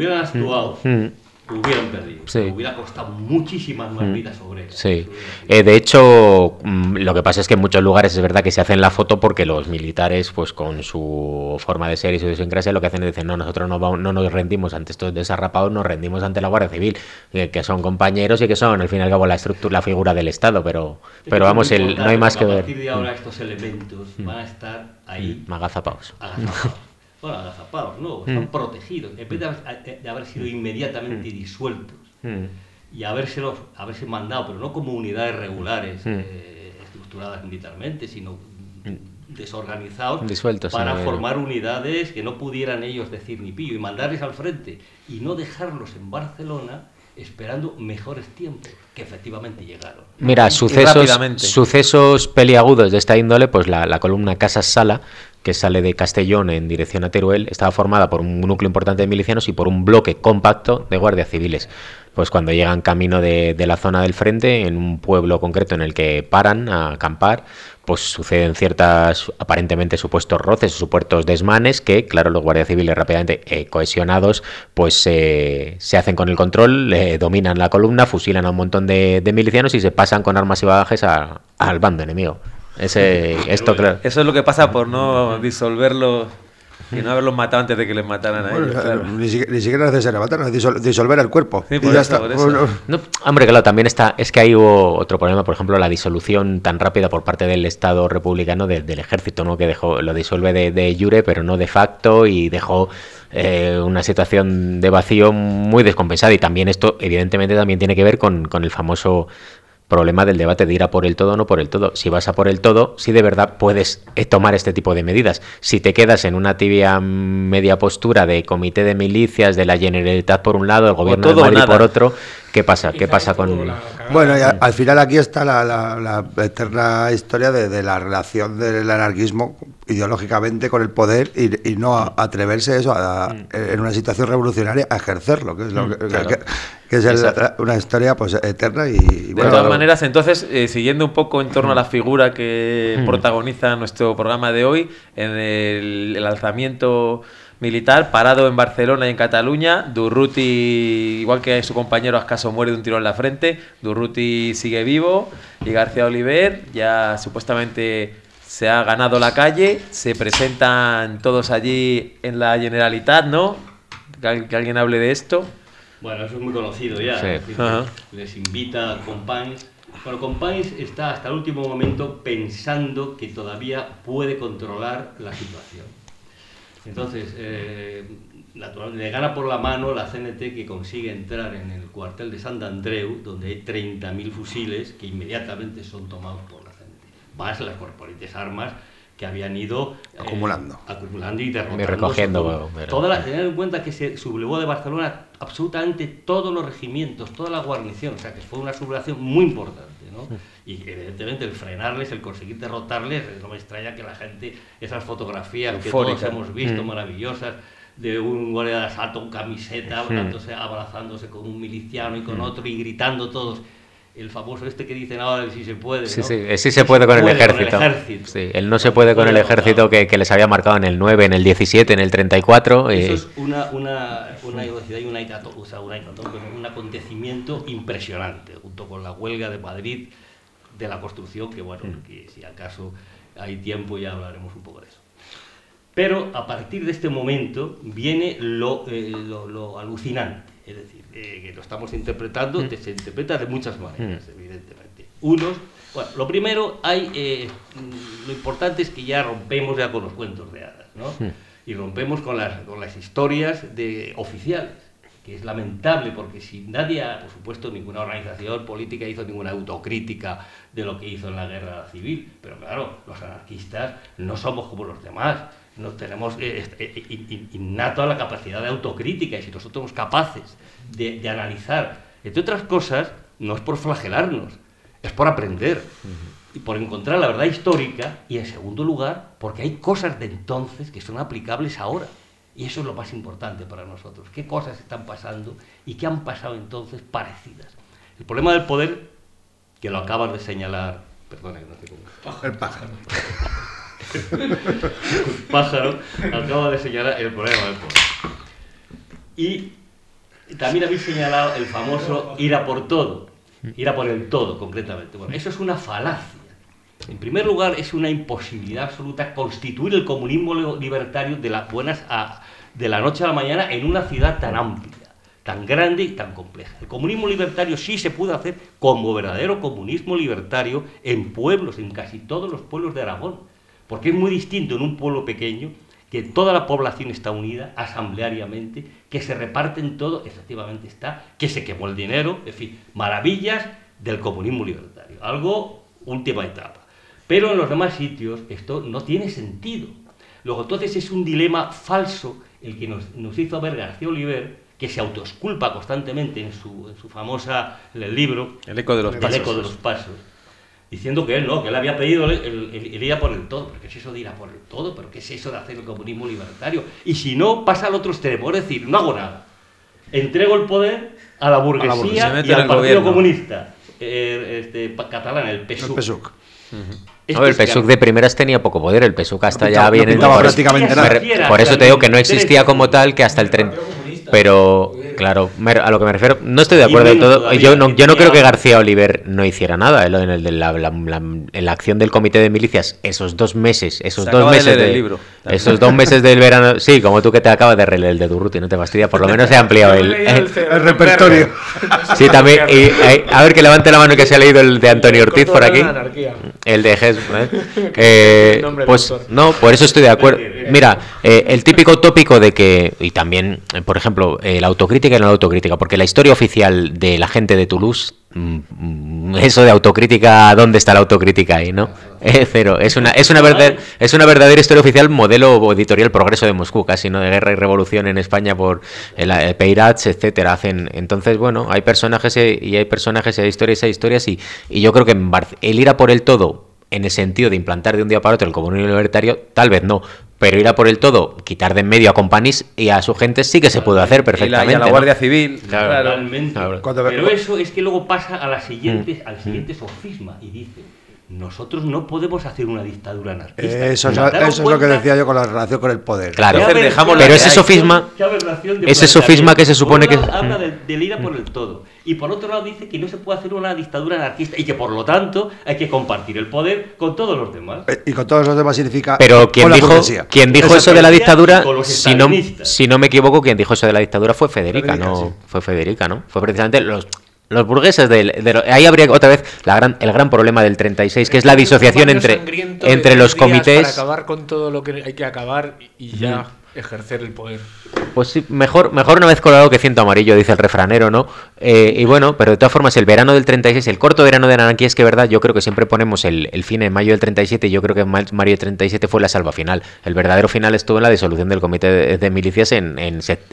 Hubieran Mm. perdido. Sí. Hubiera costado muchísimas más vidas obreras. Sí. Eh, de hecho, mm, lo que pasa es que en muchos lugares es verdad que se hacen la foto porque los militares, pues con su forma de ser y su idiosincrasia, lo que hacen es decir, no, nosotros no, vamos- no nos rendimos ante estos desarrapados, nos rendimos ante la Guardia Civil, eh, que son compañeros y que son, al fin y al cabo, la estructura, la figura del Estado, pero, pero vamos, el, no hay más que ver. A partir de ahora estos elementos van a estar ahí agazapados. Bueno, agazapados, no, Mm. están protegidos. En vez de haber, de haber sido inmediatamente disueltos Mm. y habérselos, haberse mandado, pero no como unidades regulares, Mm. eh, estructuradas militarmente, sino desorganizados Disueltos, para sí. formar unidades que no pudieran ellos decir ni pillo y mandarles al frente y no dejarlos en Barcelona esperando mejores tiempos, que efectivamente llegaron. Mira, sucesos, sucesos peliagudos de esta índole, pues la, la columna Casas Sala, que sale de Castellón en dirección a Teruel, estaba formada por un núcleo importante de milicianos y por un bloque compacto de guardias civiles. Pues cuando llegan camino de, de la zona del frente, en un pueblo concreto en el que paran a acampar, pues suceden ciertas aparentemente supuestos roces o supuestos desmanes que, claro, los guardias civiles rápidamente eh, cohesionados, pues eh, se hacen con el control, eh, dominan la columna, fusilan a un montón de, de milicianos y se pasan con armas y bagajes a- al bando enemigo. Ese, esto, claro. Eso es lo que pasa por no disolverlos y no haberlos matado antes de que les mataran a Bueno, ellos. claro. ni, siquiera, ni siquiera es necesario matarlo, es disol- disolver el cuerpo. Sí, y ya eso, está. por eso. Bueno, No, hombre, claro, también está, es que ahí hubo otro problema, por ejemplo, la disolución tan rápida por parte del Estado republicano de- del ejército, ¿no? Que dejó, lo disuelve de, de jure, pero no de facto, y dejó eh, una situación de vacío muy descompensada. Y también esto, evidentemente, también tiene que ver con, con el famoso problema del debate de ir a por el todo o no por el todo. Si vas a por el todo, si de verdad puedes eh, tomar este tipo de medidas. Si te quedas en una tibia media postura de comité de milicias, de la Generalitat por un lado, el gobierno todo de Madrid por otro, ¿qué pasa? ¿Qué pasa con...? Bueno, y a- al final aquí está la, la- la eterna historia de, de la relación del anarquismo ideológicamente con el poder y, y no a- atreverse eso a- en una situación revolucionaria a ejercerlo, que es, lo que, claro. que- que es el- una historia pues eterna y, y De bueno, todas maneras, entonces, eh, siguiendo un poco en torno a la figura que Mm. protagoniza nuestro programa de hoy, en el, el alzamiento militar parado en Barcelona y en Cataluña, Durruti, igual que su compañero Ascaso, muere de un tiro en la frente, Durruti sigue vivo y García Oliver ya supuestamente se ha ganado la calle, se presentan todos allí en la Generalitat, ¿no? Que, al- que alguien hable de esto. Bueno, eso es muy conocido ya. Sí. es decir. Les invita a Companys. Bueno, Companys está hasta el último momento pensando que todavía puede controlar la situación. Entonces, eh, natural- le gana por la mano la CNT que consigue entrar en el cuartel de Sant Andreu, donde hay 30.000 fusiles que inmediatamente son tomados por la CNT. Más las corporales armas que habían ido eh, Acumulando. acumulando y derrotando. Y recogiendo, pero- Toda la, tener en cuenta que se sublevó de Barcelona absolutamente todos los regimientos, toda la guarnición, o sea que fue una sublevación muy importante. ¿no? Y evidentemente el frenarles, el conseguir derrotarles, no me extraña que la gente, esas fotografías que todos Eufórica. hemos visto, maravillosas, de un guardia de asalto con camiseta, abrazándose con un miliciano y con otro y gritando todos. El famoso este que dicen ahora que sí se puede. Sí, ¿no? sí, eh, sí se puede con el ejército. ejército. Sí, él no se puede con el Puede ejército que, que les había marcado en el 9, en el 17, en el 34. y- Eso es una, una, una y una una un acontecimiento impresionante, junto con la huelga de Madrid de la construcción, que bueno, que si acaso hay tiempo ya hablaremos un poco de eso. Pero a partir de este momento viene lo, eh, lo, lo alucinante, es decir, eh, que lo estamos interpretando, Mm. se interpreta de muchas maneras, evidentemente. Unos, bueno, lo primero, hay, eh, mm, lo importante es que ya rompemos ya con los cuentos de hadas, ¿no? Mm. Y rompemos con las, con las historias de oficiales, que es lamentable porque si nadie, por supuesto, ninguna organización política hizo ninguna autocrítica de lo que hizo en la guerra civil, pero claro, los anarquistas no somos como los demás, no tenemos eh, eh, in- innata la capacidad de autocrítica y si nosotros somos capaces de, de analizar, entre otras cosas, no es por flagelarnos, es por aprender y por encontrar la verdad histórica y en segundo lugar porque hay cosas de entonces que son aplicables ahora y eso es lo más importante para nosotros, qué cosas están pasando y qué han pasado entonces parecidas. El problema del poder, que lo acabas de señalar, perdona que no sé cómo El pájaro. pájaro acaba de señalar el problema del poder. Y también habéis señalado el famoso ir a por todo, ir a por el todo concretamente. Bueno, eso es una falacia. En primer lugar, es una imposibilidad absoluta constituir el comunismo libertario de las buenas de la noche a la mañana en una ciudad tan amplia, tan grande y tan compleja. El comunismo libertario sí se puede hacer como verdadero comunismo libertario en pueblos, en casi todos los pueblos de Aragón, porque es muy distinto en un pueblo pequeño que toda la población está unida asambleariamente, que se reparten todo, efectivamente está, que se quemó el dinero, en fin, maravillas del comunismo libertario, algo última etapa. Pero en los demás sitios esto no tiene sentido. Luego, entonces es un dilema falso el que nos, nos hizo ver García Oliver, que se autoesculpa constantemente en su, en su famosa en el libro, El eco de los el pasos. eco de los pasos, diciendo que él no, que él había pedido el, el- el- el ir a por el todo. ¿Pero qué es eso de ir a por el todo? ¿Pero qué es eso de hacer el comunismo libertario? Y si no, pasa al otro extremo, es decir, no hago nada. Entrego el poder a la burguesía, burguesía. Se mete y al Partido gobierno. Comunista eh, este, catalán, el El PSUC. PSUC. Este No, el PSUC de primeras tenía poco poder, el PSUC hasta No ya no viene... por prácticamente me nada. Por eso te digo que no existía como tal que hasta el 30... Pero, claro, me- a lo que me refiero, no estoy de acuerdo menos todo. todavía, Yo no, yo no creo que García Oliver no hiciera nada en, en el de la, la- la- en la acción del comité de milicias, esos dos meses, esos Se dos acaba de meses leer el libro. esos dos meses del verano, sí, como tú que te acabas de releer el de Durruti, no te fastidia, por lo menos se ha ampliado el, el- El repertorio. Sí, también. Y, eh, a ver, que levante la mano que se ha leído el de Antonio Ortiz por aquí. El de Ges, ¿eh? Eh, pues no, por eso estoy de acuerdo. Mira, eh, el típico tópico de que, y también, eh, por ejemplo, eh, la autocrítica y no la autocrítica, porque la historia oficial de la gente de Toulouse, mm, eso de autocrítica, ¿dónde está la autocrítica ahí, no? Eh, cero. Es una, es una verdad, es una verdadera historia oficial, modelo editorial Progreso de Moscú, casi, ¿no? De guerra y revolución en España por el, el Peirats, etcétera. Hacen, entonces, bueno, hay personajes y hay personajes y hay historias y hay historias, y, y yo creo que el ir a por el todo en el sentido de implantar de un día para otro el comunismo libertario, tal vez no. Pero ir a por el todo, quitar de en medio a Companys y a su gente sí que se puede hacer Y la, perfectamente. y a la ¿no? Guardia Civil. Claro. claro. Pero eso es que luego pasa a la siguiente, Mm. al siguiente sofisma y dice, nosotros no podemos hacer una dictadura anarquista. Eso, es, ¿Se han dado eso es lo que decía yo con la relación con el poder. Claro. Entonces dejamos Pero ese sofisma, de ese sofisma que se supone Por un que- habla del, del ir a por el todo. Y por otro lado dice que no se puede hacer una dictadura anarquista y que por lo tanto hay que compartir el poder con todos los demás. Eh, Y con todos los demás significa. pero quien dijo, quien dijo eso de la dictadura, si no, si no me equivoco, quien dijo eso de la dictadura fue Federica, Federica, no sí. fue Federica, ¿no? Fue precisamente los los burgueses del, de ahí habría otra vez la gran, el gran problema del 36, que es la disociación entre, entre los comités. Para acabar con todo lo que hay que acabar y ya. Ejercer el poder. Pues sí, mejor, mejor una vez colorado que ciento amarillo, dice el refranero, ¿no? Eh, y bueno, pero de todas formas, el verano del 36, el corto verano de Naranqui es que, verdad, yo creo que siempre ponemos el, el fin en mayo del 37 y yo creo que ma- mayo del 37 fue la salva final. El verdadero final estuvo en la disolución del comité de, milicias en,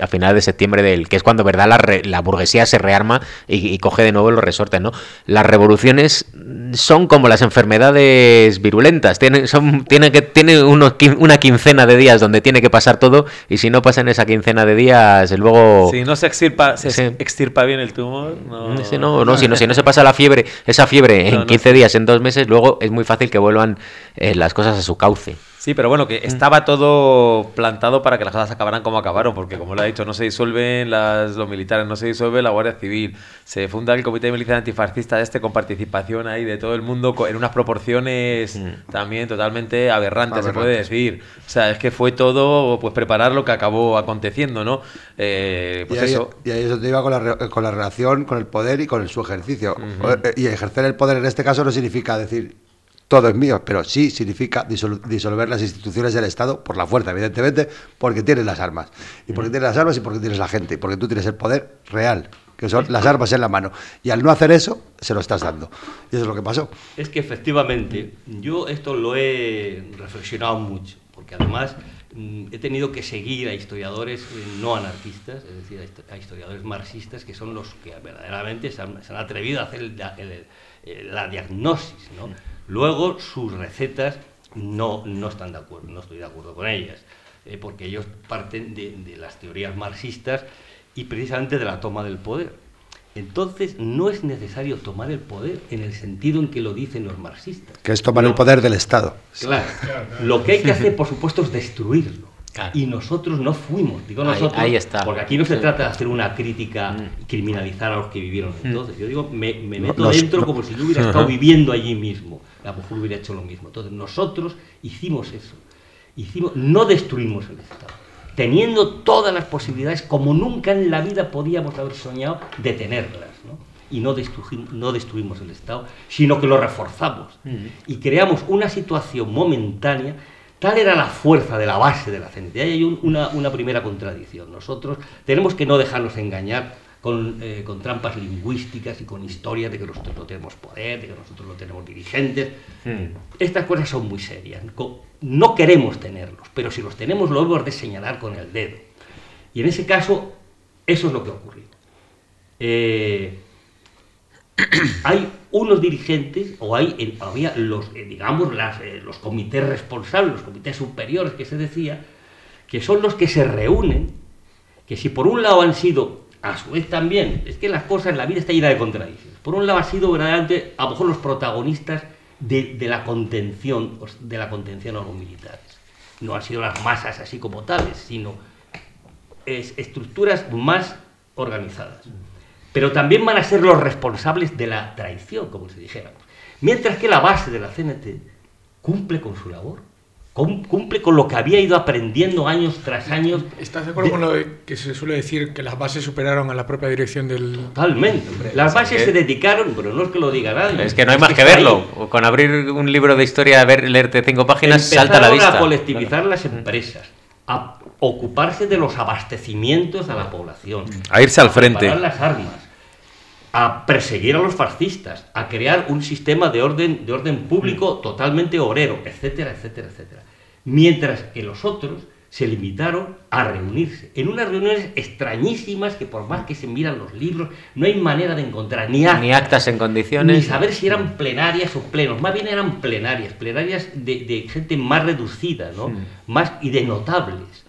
a finales de septiembre, del que es cuando, verdad, la, burguesía se rearma y, coge de nuevo los resortes, ¿no? Las revoluciones son como las enfermedades virulentas, tienen, son, tiene que, tiene unos, una quincena de días donde tiene que pasar todo y si no pasa en esa quincena de días, luego... Si no se extirpa, se Sí. extirpa bien el tumor, no. Sí, no, no, si no, si no se pasa la fiebre, esa fiebre en No, no. 15 días, en dos meses, luego es muy fácil que vuelvan eh, las cosas a su cauce. Sí, pero bueno, que estaba todo plantado para que las cosas acabaran como acabaron, porque como lo ha dicho, no se disuelven las, los militares, no se disuelve la Guardia Civil, se funda el Comité de Milicia Antifascista este con participación ahí de todo el mundo en unas proporciones también totalmente aberrantes, se puede decir. O sea, es que fue todo pues preparar lo que acabó aconteciendo, ¿no? Eh, pues y, ahí, eso. y ahí eso te iba con la, re- con la relación con el poder y con su ejercicio. Eh, Y ejercer el poder en este caso no significa decir todo es mío, pero sí significa disol- disolver las instituciones del Estado por la fuerza, evidentemente, porque tienes las armas. Y porque tienes las armas y porque tienes la gente, y porque tú tienes el poder real, que son las armas en la mano. Y al no hacer eso, se lo estás dando. Y eso es lo que pasó. Es que efectivamente, yo esto lo he reflexionado mucho, porque además mm, he tenido que seguir a historiadores eh, no anarquistas, es decir, a histo- a historiadores marxistas, que son los que verdaderamente se han, se han atrevido a hacer el- el- la diagnosis. ¿no? Luego, sus recetas no, no están de acuerdo, no estoy de acuerdo con ellas, eh, porque ellos parten de, de las teorías marxistas y precisamente de la toma del poder. Entonces, no es necesario tomar el poder en el sentido en que lo dicen los marxistas. Que es tomar No. el poder del Estado. Claro. Lo que hay que hacer, por supuesto, es destruirlo. Claro. Y nosotros no fuimos, digo Ahí- nosotros, ahí está. porque aquí no se trata de hacer una crítica Mm. y criminalizar a los que vivieron entonces. Yo digo, me, meto nos- dentro no. como si yo hubiera estado viviendo allí mismo. A lo mejor hubiera hecho lo mismo. Entonces, nosotros hicimos eso. Hicimos, no destruimos el Estado. Teniendo todas las posibilidades, como nunca en la vida podíamos haber soñado, de tenerlas. ¿no? Y no, destruji- no destruimos el Estado, sino que lo reforzamos. Y creamos una situación momentánea Tal era la fuerza de la base de la CNT. Ahí hay un- una, una primera contradicción. Nosotros tenemos que no dejarnos engañar con, eh, con trampas lingüísticas y con historias de que nosotros no tenemos poder, de que nosotros no tenemos dirigentes. Estas cosas son muy serias. No queremos tenerlos, pero si los tenemos lo hemos de señalar con el dedo. Y en ese caso, eso es lo que ha ocurrido. Eh, hay unos dirigentes, o hay, había los, eh, digamos, las, eh, los comités responsables, los comités superiores que se decía, que son los que se reúnen, que si por un lado han sido, a su vez también, es que las cosas, la vida está llena de contradicciones, por un lado han sido verdaderamente, a lo mejor los protagonistas de, la contención, de la contención a los militares. No han sido las masas así como tales, sino es- estructuras más organizadas. Pero también van a ser los responsables de la traición, como si dijéramos. Mientras que la base de la CNT cumple con su labor, cumple con lo que había ido aprendiendo años tras años. ¿Estás de acuerdo con lo de que se suele decir que las bases superaron a la propia dirección del... Totalmente. Las bases se dedicaron, pero no es que lo diga nadie. Es que no hay más que verlo. O Con abrir un libro de historia, ver, leerte cinco páginas, salta a la vista. a colectivizar las empresas, a ocuparse de los abastecimientos a la población, A irse al frente. preparar las armas, a perseguir a los fascistas, a crear un sistema de orden, de orden público totalmente obrero, etcétera, etcétera, etcétera. Mientras que los otros se limitaron a reunirse en unas reuniones extrañísimas que por más que se miran los libros no hay manera de encontrar ni actas, Ni actas en condiciones. ni saber si eran plenarias o plenos, más bien eran plenarias, plenarias de, de gente más reducida, ¿no? Más y de notables.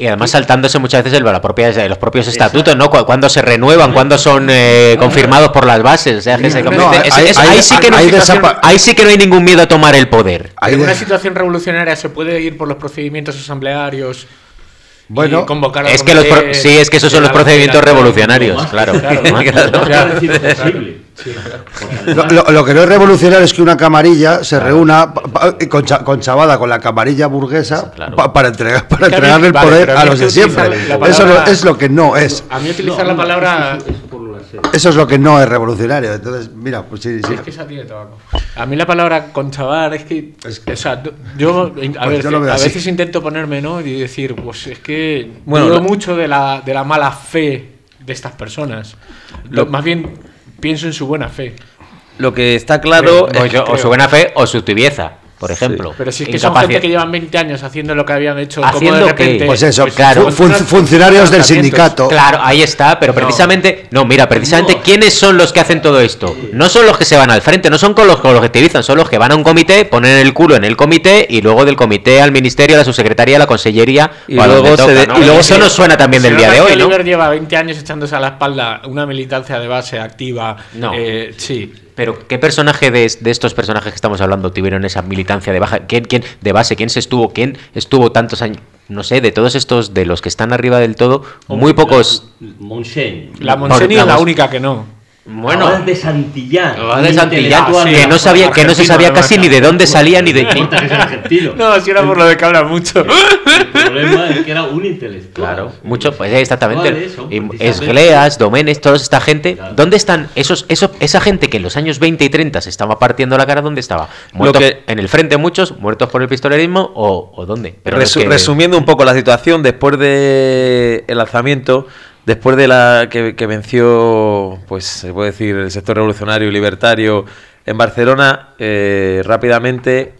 Y además saltándose muchas veces el- la propia- los propios Exacto. estatutos, ¿no? Cu- Cuándo se renuevan, cuándo son eh, confirmados por las bases. O sea, que se No, convierte- es- hay- es- hay- ahí, sí que no, hay hay desapa- ahí sí que no hay ningún miedo a tomar el poder. Hay en una situación revolucionaria se puede ir por los procedimientos asamblearios Bueno, y convocar a Es que los pro- sí, es que esos son los procedimientos revolucionarios, claro. Lo, que no es revolucionario es que una camarilla se reúna con, cha- con chavada con la camarilla burguesa Claro. pa- para, entregar, para Es que entregarle el vale, poder a los de siempre. la Eso palabra- no- es lo que no es. A mí utilizar No, la palabra... eso- es lo que no es revolucionario. Entonces, mira, pues sí, sí. Es que esa tiene tabaco. A mí la palabra conchabar es que. o sea, yo a, Pues veces, yo a veces intento ponerme, ¿no? Y decir, pues es que. Bueno, dudo lo- mucho de la, de la mala fe de estas personas. Lo- Más bien pienso en su buena fe. Lo que está claro Creo. O, es yo- o su buena fe o su tibieza, por ejemplo. Pero si es que son gente que llevan 20 años haciendo lo que habían hecho, como ¿Haciendo de qué? repente. Pues eso, claro. fu- fun- funcionarios del sindicato. Claro, ahí está, pero No. precisamente, no, mira, precisamente, No. ¿quiénes son los que hacen todo esto? No son los que se van al frente, no son con los que lo objetivistan, son los que van a un comité, ponen el culo en el comité y luego del comité al ministerio, a la subsecretaría, a la consellería, Y o a donde luego se toca, de- ¿no? y luego eso nos suena también del El día de hoy, ¿no? Oliver lleva 20 años echándose a la espalda una militancia de base activa. No. Eh, sí. Pero ¿qué personaje de, de estos personajes que estamos hablando tuvieron esa militancia de baja? ¿Quién, quién de base? ¿Quién se estuvo? ¿Quién estuvo tantos años? No sé, de todos estos, de los que están arriba del todo, muy pocos. Monsen. La Monseni es la única que no. Bueno, Abad de Santillán. Abad de Santillán, intelectual que no sabía, que no se sabía además, casi ni de dónde salía ni de argentino. No, si era por lo de que habla mucho. El problema es que era un intelectual. Claro, mucho, pues exactamente. Esgleas, Domenes, toda esta gente. Claro. ¿Dónde están esos, esos, esa gente que en los años 20 y 30 se estaba partiendo la cara? ¿Dónde estaba? ¿Muertos que- en el frente muchos? ¿Muertos por el pistolerismo? ¿O, o dónde? Pero no es Resu- que- Resumiendo un poco la situación, después del el lanzamiento, después de la que, venció, pues se puede decir, el sector revolucionario y libertario en Barcelona, eh, rápidamente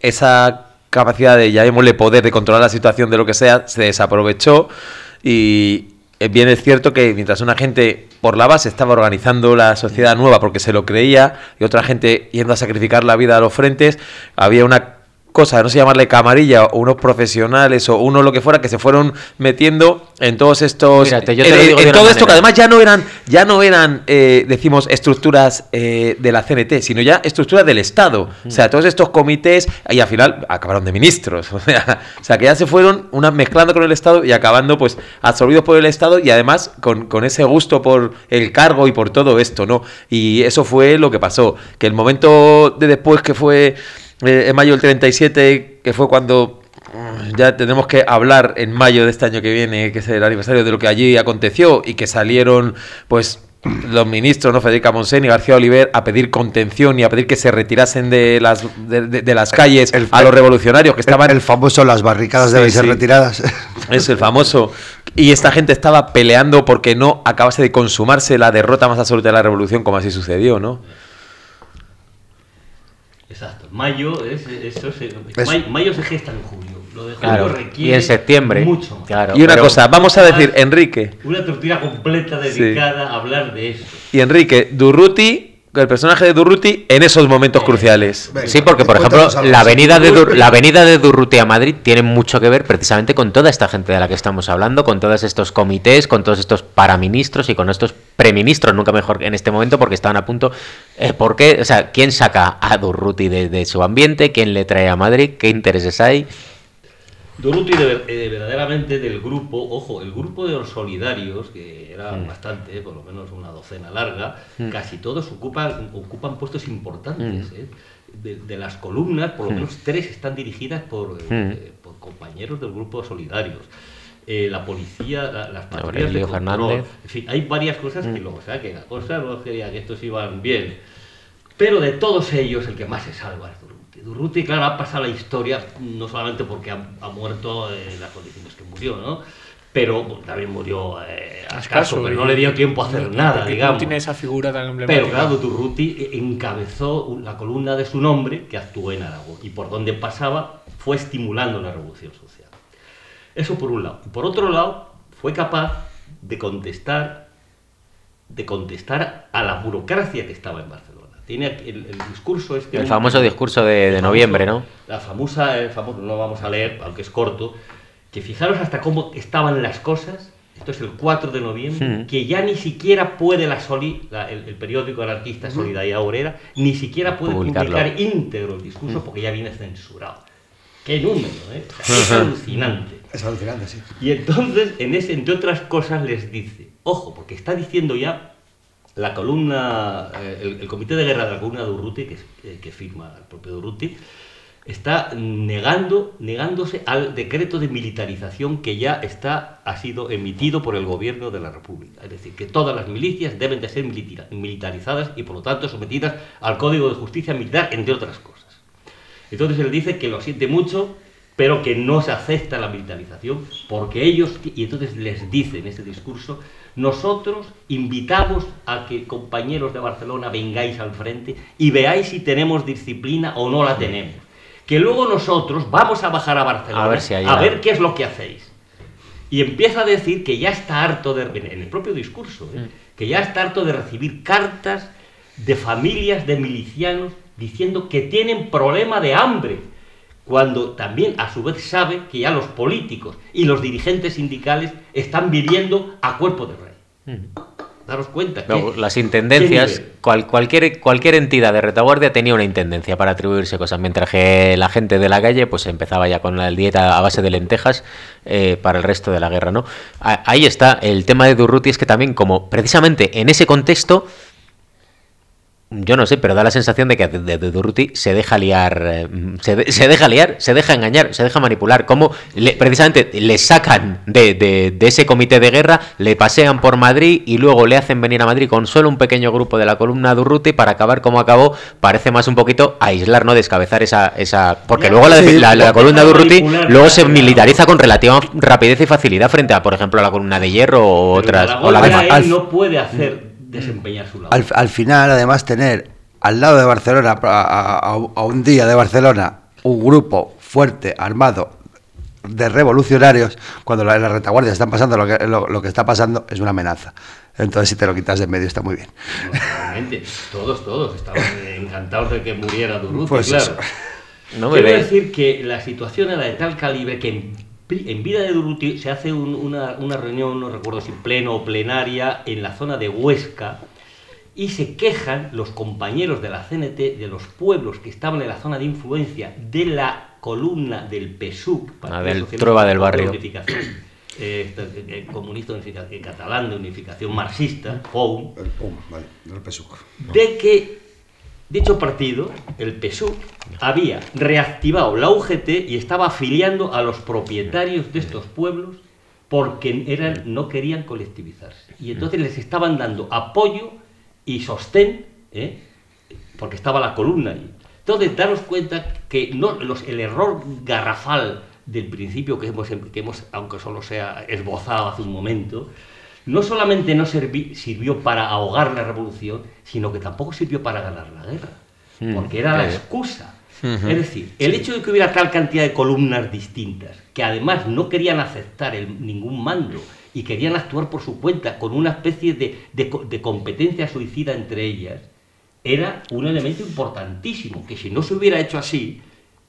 esa capacidad de, llamémosle poder, de controlar la situación de lo que sea, se desaprovechó. Y eh, bien es cierto que mientras una gente por la base estaba organizando la sociedad nueva porque se lo creía y otra gente yendo a sacrificar la vida a los frentes, había una cosa, no sé llamarle camarilla, o unos profesionales o uno lo que fuera, que se fueron metiendo en todos estos... Mírate, yo te en, lo digo en de una todo esto que además ya no eran, ya no eran eh, decimos, estructuras eh, de la CNT, sino ya estructuras del Estado. O sea, todos estos comités, y al final acabaron de ministros. O sea, o sea, que ya se fueron una, mezclando con el Estado y acabando pues absorbidos por el Estado y además con, con ese gusto por el cargo y por todo esto, ¿no? Y eso fue lo que pasó. Que el momento de después que fue eh, en mayo del 37, que fue cuando mm, ya tenemos que hablar en mayo de este año que viene, que es el aniversario de lo que allí aconteció y que salieron, pues, los ministros, ¿no? Federica Monsen y García Oliver a pedir contención y a pedir que se retirasen de las, de, de- de las calles El- a los revolucionarios que estaban El, el famoso las barricadas Sí, deben ser sí. retiradas. es el famoso. Y esta gente estaba peleando porque no acabase de consumarse la derrota más absoluta de la revolución, como así sucedió, ¿no? Exacto. Mayo, es, eso se, Es- mayo, mayo se gesta en julio. Lo de julio Claro, requiere y en septiembre. mucho más. Claro, Y una cosa, vamos a decir, Enrique, Una tortilla completa dedicada a hablar de eso. y Enrique, Durruti, el personaje de Durruti en esos momentos cruciales. Venga, Sí, porque por ejemplo, la avenida de Dur- la avenida de Durruti a Madrid tiene mucho que ver precisamente con toda esta gente de la que estamos hablando, con todos estos comités, con todos estos paraministros y con estos preministros, nunca mejor en este momento porque estaban a punto. Eh, ¿Por qué? O sea, ¿quién saca a Durruti de, de su ambiente? ¿Quién le trae a Madrid? ¿Qué intereses hay? Durruti de, eh, verdaderamente del grupo, ojo, el grupo de los solidarios, que eran Mm. bastante, por lo menos una docena larga, casi todos ocupan, ocupan puestos importantes. Mm. ¿eh? De, de las columnas, por lo menos tres están dirigidas por, Mm. eh, por compañeros del grupo de solidarios. Eh, la policía, la- las patrullas de Fernández. en fin, hay varias cosas Mm. que luego, o sea, que la cosa no quería que estos iban bien. Pero de todos ellos, el que más se salva es Durruti. Durruti, claro, ha pasado la historia, no solamente porque ha, ha muerto en las condiciones que murió, ¿no? Pero bueno, también murió eh, a escaso, pero no le dio tiempo a hacer nada, digamos. No tiene esa figura tan emblemática. Pero claro, Durruti encabezó la columna de su nombre que actuó en Aragón y por donde pasaba fue estimulando la revolución social. Eso por un lado. Y por otro lado, fue capaz de contestar, de contestar a la burocracia que estaba en Barcelona. Tiene el, el discurso este. El famoso discurso de, de el famoso- noviembre, ¿no? La famosa, el famoso, no vamos a leer, aunque es corto, que fijaros hasta cómo estaban las cosas. Esto es el 4 de noviembre, que ya ni siquiera puede la Soli, la- el, el periódico anarquista Solidaridad Obrera, ni siquiera puede Publicarlo. publicar íntegro el discurso porque ya viene censurado. ¡Qué número, eh! O sea, es alucinante. Es alucinante, sí. Y entonces, en ese, entre otras cosas, les dice, ojo, porque está diciendo ya la columna, eh, el, comité de guerra de la columna de Urruti, que, eh, que firma el propio Urruti, está negando, negándose al decreto de militarización que ya está, ha sido emitido por el gobierno de la República. Es decir, que todas las milicias deben de ser militarizadas y por lo tanto sometidas al Código de Justicia Militar, entre otras cosas. Entonces él dice que lo siente mucho, pero que no se acepta la militarización, porque ellos, y entonces les dice en este discurso, nosotros invitamos a que compañeros de Barcelona vengáis al frente y veáis si tenemos disciplina o no la tenemos. Que luego nosotros vamos a bajar a Barcelona A ver si a ver qué es lo que hacéis. Y empieza a decir que ya está harto de, en el propio discurso, ¿eh? que ya está harto de recibir cartas de familias de milicianos diciendo que tienen problema de hambre, cuando también a su vez sabe que ya los políticos y los dirigentes sindicales están viviendo a cuerpo de rey. Daros cuenta que las intendencias, cualquier, cualquier entidad de retaguardia tenía una intendencia para atribuirse cosas, mientras que la gente de la calle pues empezaba ya con la dieta a base de lentejas eh, para el resto de la guerra, ¿no? A- Ahí está el tema de Durruti, es que también como precisamente en ese contexto yo no sé, pero da la sensación de que de, de- Durruti se deja liar, eh, se, de- se deja liar, se deja engañar, se deja manipular. Como le- precisamente le sacan de, de- de ese comité de guerra, le pasean por Madrid y luego le hacen venir a Madrid con solo un pequeño grupo de la columna Durruti para acabar como acabó. Parece más un poquito aislar, ¿no? Descabezar esa. esa porque Ya, luego la, sí, la- la porque columna Durruti luego se militariza con relativa rapidez y facilidad frente a, por ejemplo, la columna de hierro o otras. O la de él no puede hacer desempeñar su labor. Al, al final, además, tener al lado de Barcelona, a, a- a- un día de Barcelona, un grupo fuerte, armado, de revolucionarios, cuando la- en la retaguardia están pasando lo que, lo, lo que está pasando, es una amenaza. Entonces, si te lo quitas de en medio, está muy bien. Normalmente, todos, todos estaban encantados de que muriera Durruti, Pues claro. eso. No me Quiero ve. decir que la situación era de tal calibre que en, vida de Durruti se hace un- una, una reunión, no recuerdo si pleno o plenaria, en la zona de Huesca y se quejan los compañeros de la CNT de los pueblos que estaban en la zona de influencia de la columna del PSUC, Ah, Partido del Trova del de Barrio. Unificación, eh, este, eh, comunista unifica- eh, catalán de unificación marxista, FOUM, de que dicho partido, el PSUV, había reactivado la UGT y estaba afiliando a los propietarios de estos pueblos porque eran, no querían colectivizarse. Y entonces les estaban dando apoyo y sostén, ¿eh? porque estaba la columna allí. Entonces, daros cuenta que no, el error garrafal del principio que hemos, que hemos, aunque solo sea esbozado hace un momento, no solamente no sirvió para ahogar la revolución, sino que tampoco sirvió para ganar la guerra, Mm, porque era la eh. excusa. Es decir, el hecho de que hubiera tal cantidad de columnas distintas, que además no querían aceptar el- ningún mando y querían actuar por su cuenta con una especie de, de de competencia suicida entre ellas, era un elemento importantísimo, que si no se hubiera hecho así,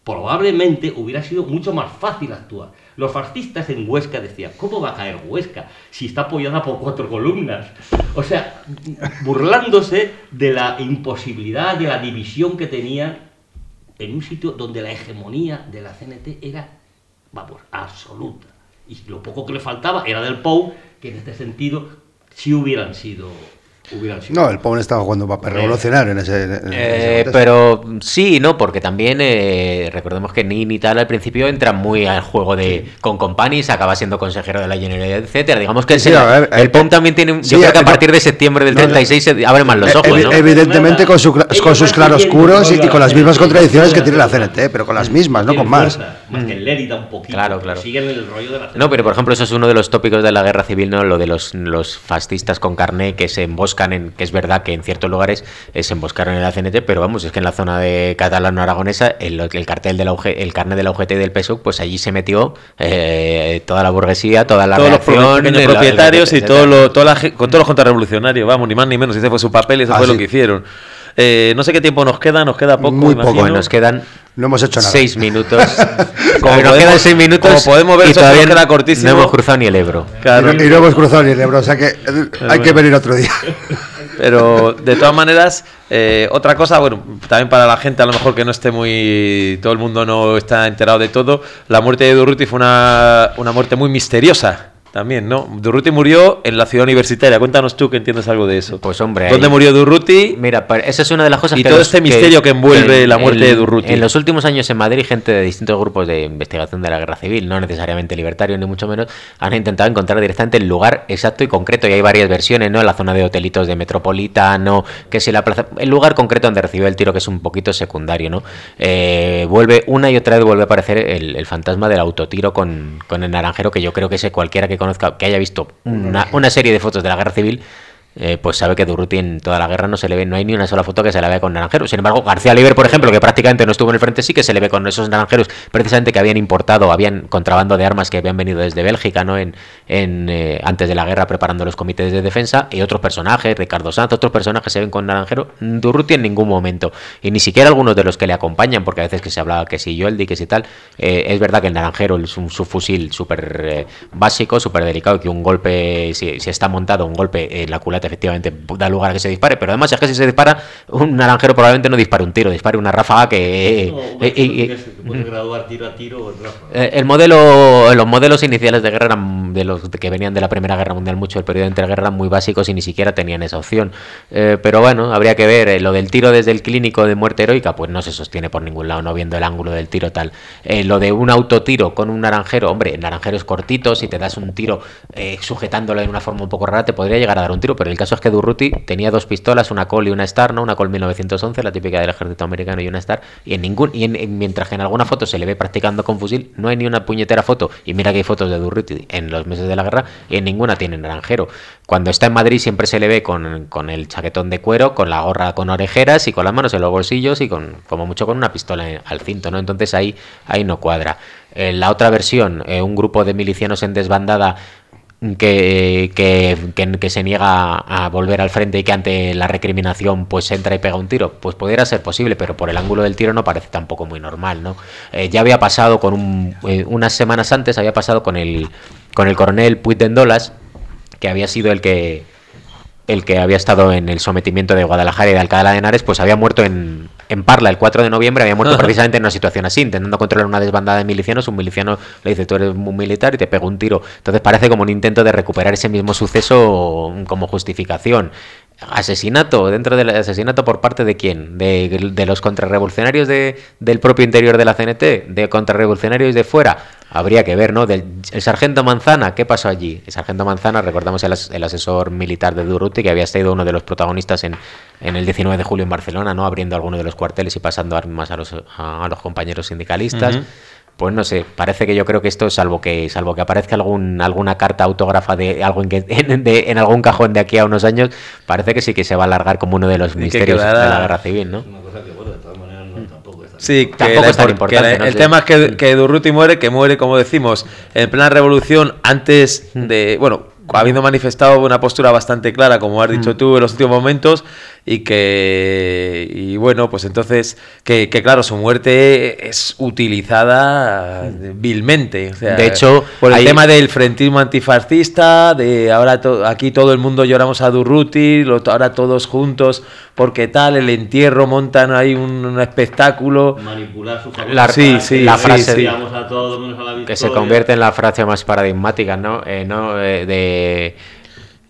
probablemente hubiera sido mucho más fácil actuar. Los fascistas en Huesca decían, ¿cómo va a caer Huesca si está apoyada por cuatro columnas? O sea, burlándose de la imposibilidad, de la división que tenían en un sitio donde la hegemonía de la CNT era, vamos, absoluta. Y lo poco que le faltaba era del POU, que en este sentido sí hubieran sido... Hubieran sido No, el pobre estaba jugando un papel revolucionario en ese. en ese Eh, contexto. pero sí, no, porque también eh, recordemos que Nin y tal al principio entra muy al juego de con Companies, acaba siendo consejero de la Generalidad, etcétera. Digamos que Sí, el, ver, eh, POM también tiene, un- sí, yo creo que a eh, partir no- de septiembre del no, no. 36 se abren más los Eh, ojos, evi- ¿no? Evidentemente con, su con sus claroscuros y, y con las la mismas contradicciones que tiene la CNT, pero con las mismas, no con más. Más que el Lérida un poquito. Claro, claro. Siguen en el rollo de la CNT. No, pero por ejemplo, eso es uno de los tópicos de la guerra civil, ¿no? Lo de los, los fascistas con carné que se emboscan en, que es verdad que en ciertos lugares eh, se emboscaron en la CNT, pero vamos, es que en la zona de catalano-aragonesa, el, el cartel de la UG, el carnet de la UGT y del PSUC, pues allí se metió eh, toda la burguesía, toda la todos los reacción, el- propietarios y todo lo, toda la con todos los contrarrevolucionarios, vamos, ni más ni menos. Ese fue su papel y eso Ah, fue lo sí. que hicieron. Eh, no sé qué tiempo nos queda, nos queda poco, Muy poco, imagino. Nos quedan No hemos hecho nada. seis minutos. Como nos podemos- quedan seis minutos como podemos ver, y todavía nos queda cortísimo. no hemos cruzado ni el Ebro. Claro. Y, no- y no hemos cruzado ni el Ebro, o sea que eh, hay que venir otro día. Pero de todas maneras, eh, otra cosa, bueno, también para la gente a lo mejor que no esté muy. Todo el mundo no está enterado de todo. La muerte de Durruti fue una, una muerte muy misteriosa. También, ¿no? Durruti murió en la ciudad universitaria. Cuéntanos tú que entiendes algo de eso. Pues hombre, ¿Dónde ahí- murió Durruti? Mira, esa es una de las cosas Y que todo los- este misterio que envuelve la muerte de Durruti. En los últimos años en Madrid, gente de distintos grupos de investigación de la guerra civil, no necesariamente libertarios ni mucho menos, han intentado encontrar directamente el lugar exacto y concreto. Y hay varias versiones, ¿no? En la zona de hotelitos de Metropolitano, que si la plaza. El lugar concreto donde recibió el tiro, que es un poquito secundario, ¿no? Eh, vuelve, una y otra vez vuelve a aparecer el, el fantasma del autotiro con, con el naranjero, que yo creo que ese cualquiera que conozca, que haya visto una, una serie de fotos de la guerra civil, eh, pues sabe que Durruti en toda la guerra no se le ve, no hay ni una sola foto que se la vea con naranjeros. Sin embargo, García Oliver, por ejemplo, que prácticamente no estuvo en el frente, sí que se le ve con esos naranjeros, precisamente que habían importado, habían contrabando de armas que habían venido desde Bélgica, ¿no? En, en, eh, antes de la guerra, preparando los comités de defensa, y otros personajes, Ricardo Sanz, otros personajes se ven con naranjero. Durruti en ningún momento, y ni siquiera algunos de los que le acompañan, porque a veces que se hablaba que si Yoldi, que si tal, eh, es verdad que el naranjero es un subfusil súper básico, súper delicado, que un golpe, si, si está montado, un golpe en la culata efectivamente da lugar a que se dispare, pero además es que si se dispara, un naranjero probablemente no dispare un tiro, dispare una ráfaga que... El modelo, los modelos iniciales de guerra eran de los que venían de la Primera Guerra Mundial, mucho el periodo entre guerras muy básicos y ni siquiera tenían esa opción. Eh, pero bueno, habría que ver eh, lo del tiro desde el clínico de muerte heroica, pues no se sostiene por ningún lado, no viendo el ángulo del tiro tal. Eh, lo de un autotiro con un naranjero, hombre, naranjeros cortitos, si te das un tiro eh, sujetándolo de una forma un poco rara, te podría llegar a dar un tiro, pero el caso es que Durruti tenía dos pistolas, una Col y una Star, ¿no? Una Col 1911, la típica del ejército americano, y una Star, y en ningún, y en- en- mientras que en alguna foto se le ve practicando con fusil, no hay ni una puñetera foto, y mira que hay fotos de Durruti en los meses de la guerra, y en ninguna tiene naranjero. Cuando está en Madrid siempre se le ve con, con el chaquetón de cuero, con la gorra con orejeras y con las manos en los bolsillos y con, como mucho con una pistola al cinto, ¿no? Entonces ahí, ahí no cuadra. En la otra versión, eh, un grupo de milicianos en desbandada que, que, que- se niega a volver al frente y que ante la recriminación pues entra y pega un tiro, pues pudiera ser posible, pero por el ángulo del tiro no parece tampoco muy normal, ¿no? Eh, ya había pasado con un, eh, unas semanas antes, había pasado con el, con el coronel Puigdendolas, que había sido el que el que había estado en el sometimiento de Guadalajara y de Alcalá de Henares, pues había muerto en, en Parla el 4 de noviembre, había muerto Ajá. precisamente en una situación así, intentando controlar una desbandada de milicianos. Un miliciano le dice, tú eres un militar y te pega un tiro. Entonces parece como un intento de recuperar ese mismo suceso como justificación. Asesinato, dentro del asesinato por parte de quién? De, de los contrarrevolucionarios de, del propio interior de la CNT, de contrarrevolucionarios de fuera. Habría que ver, ¿no? Del, el sargento Manzana, ¿qué pasó allí? El sargento Manzana, recordamos el, as- el asesor militar de Durruti, que había sido uno de los protagonistas en, en el 19 de julio en Barcelona, ¿no? Abriendo alguno de los cuarteles y pasando armas a los, a, los compañeros sindicalistas. Ujú. Pues no sé, parece que yo creo que esto, salvo que salvo que aparezca algún alguna carta autógrafa de algo en, que, en, de- en algún cajón de aquí a unos años, parece que sí que se va a alargar como uno de los que misterios de la guerra civil, ¿no? Una cosa que, bueno, de todas maneras no, tampoco es tan Sí, que, Tampoco la es tan impor- importante, que la- ¿no? el Sí. tema es que, que Durruti muere, que muere, como decimos, en plena revolución, antes de, bueno, habiendo manifestado una postura bastante clara, como has dicho tú en los últimos momentos, y que, y bueno, pues entonces, que, que claro, su muerte es utilizada vilmente. o sea, De hecho, por el hay- tema del frentismo antifascista, de ahora to- aquí todo el mundo lloramos a Durruti, lo- ahora todos juntos, porque tal, el entierro, montan ahí un, un espectáculo. manipular su La- Sí, sí, la sí, frase- sí. a todos a la Que se convierte en la frase más paradigmática, ¿no? Eh, ¿no? Eh, de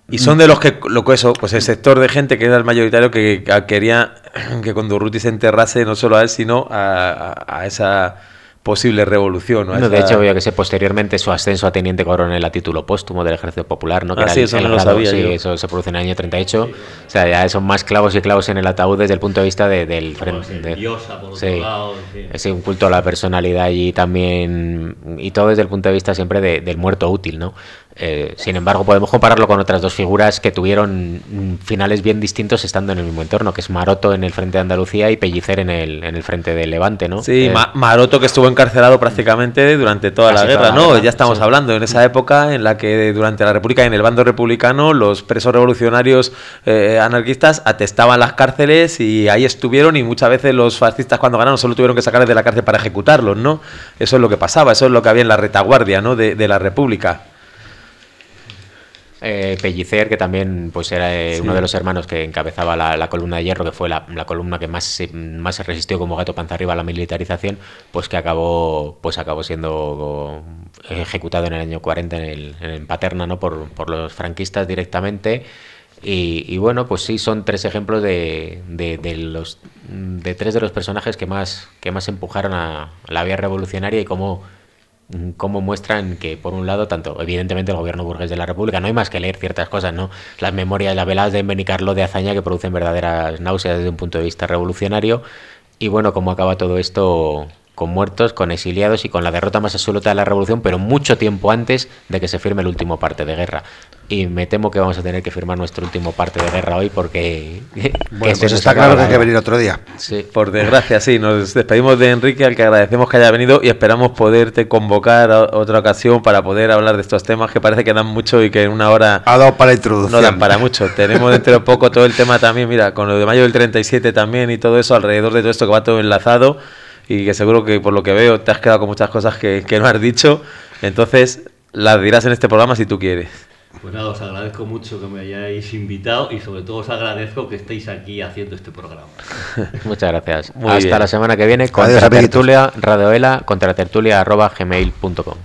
Y son de los que, lo que eso, pues el sector de gente que era el mayoritario que, que quería que con Durruti se enterrase no solo a él, sino a, a- a esa posible revolución. ¿no? A No, de hecho, yo que sé, posteriormente su ascenso a teniente coronel a título póstumo del Ejército Popular, ¿no? Ah, sí, eso no lo sabía sí, yo. eso se produce en el año 38. O sea, ya son más clavos y clavos en el ataúd desde el punto de vista de- del Como frente. de- diosa, por otro sí. lado. Es un culto a la personalidad y también. Y todo desde el punto de vista siempre de- del muerto útil, ¿no? Eh, sin embargo, podemos compararlo con otras dos figuras que tuvieron finales bien distintos estando en el mismo entorno, que es Maroto en el frente de Andalucía y Pellicer en el, en el frente de Levante, ¿no? Sí, Eh, Ma- Maroto que estuvo encarcelado prácticamente durante toda la guerra, toda la ¿no? guerra, ya estamos sí. hablando en esa época en la que durante la República y en el bando republicano los presos revolucionarios eh, anarquistas atestaban las cárceles y ahí estuvieron y muchas veces los fascistas cuando ganaron solo tuvieron que sacarles de la cárcel para ejecutarlos, ¿no? Eso es lo que pasaba, eso es lo que había en la retaguardia, ¿no? De, de la República. Eh, Pellicer, que también pues era eh, uno de los hermanos que encabezaba la, la columna de hierro, que fue la, la columna que más se, más se resistió como gato panza arriba a la militarización, pues que acabó pues acabó siendo ejecutado en el año 40 en, el, en Paterna ¿no? por, por los franquistas directamente. Y, y, bueno, pues sí, son tres ejemplos de, de, de, los de tres de los personajes que más, que más empujaron a la vía revolucionaria y cómo cómo muestran que, por un lado, tanto evidentemente el gobierno burgués de la República, no hay más que leer ciertas cosas, ¿no? Las memorias, las veladas de Benicarlo de Azaña que producen verdaderas náuseas desde un punto de vista revolucionario. Y bueno, cómo acaba todo esto con muertos, con exiliados y con la derrota más absoluta de la revolución, pero mucho tiempo antes de que se firme el último parte de guerra. Y me temo que vamos a tener que firmar nuestro último parte de guerra hoy porque... Bueno, pues está claro que hay que venir otro día. Sí. Por desgracia, sí. Nos despedimos de Enrique, al que agradecemos que haya venido y esperamos poderte convocar a otra ocasión para poder hablar de estos temas que parece que dan mucho y que en una hora... Ha dado para introducción. No dan para mucho. Tenemos dentro de poco todo el tema también, mira, con lo de mayo del 37 también y todo eso, alrededor de todo esto que va todo enlazado y que seguro que por lo que veo te has quedado con muchas cosas que, que no has dicho. Entonces, las dirás en este programa si tú quieres. Pues nada, os agradezco mucho que me hayáis invitado y sobre todo os agradezco que estéis aquí haciendo este programa. Muchas gracias. Muy Hasta bien. la semana que viene. Contra Tertulia, Radioela, contra tertulia, arroba, gmail.com.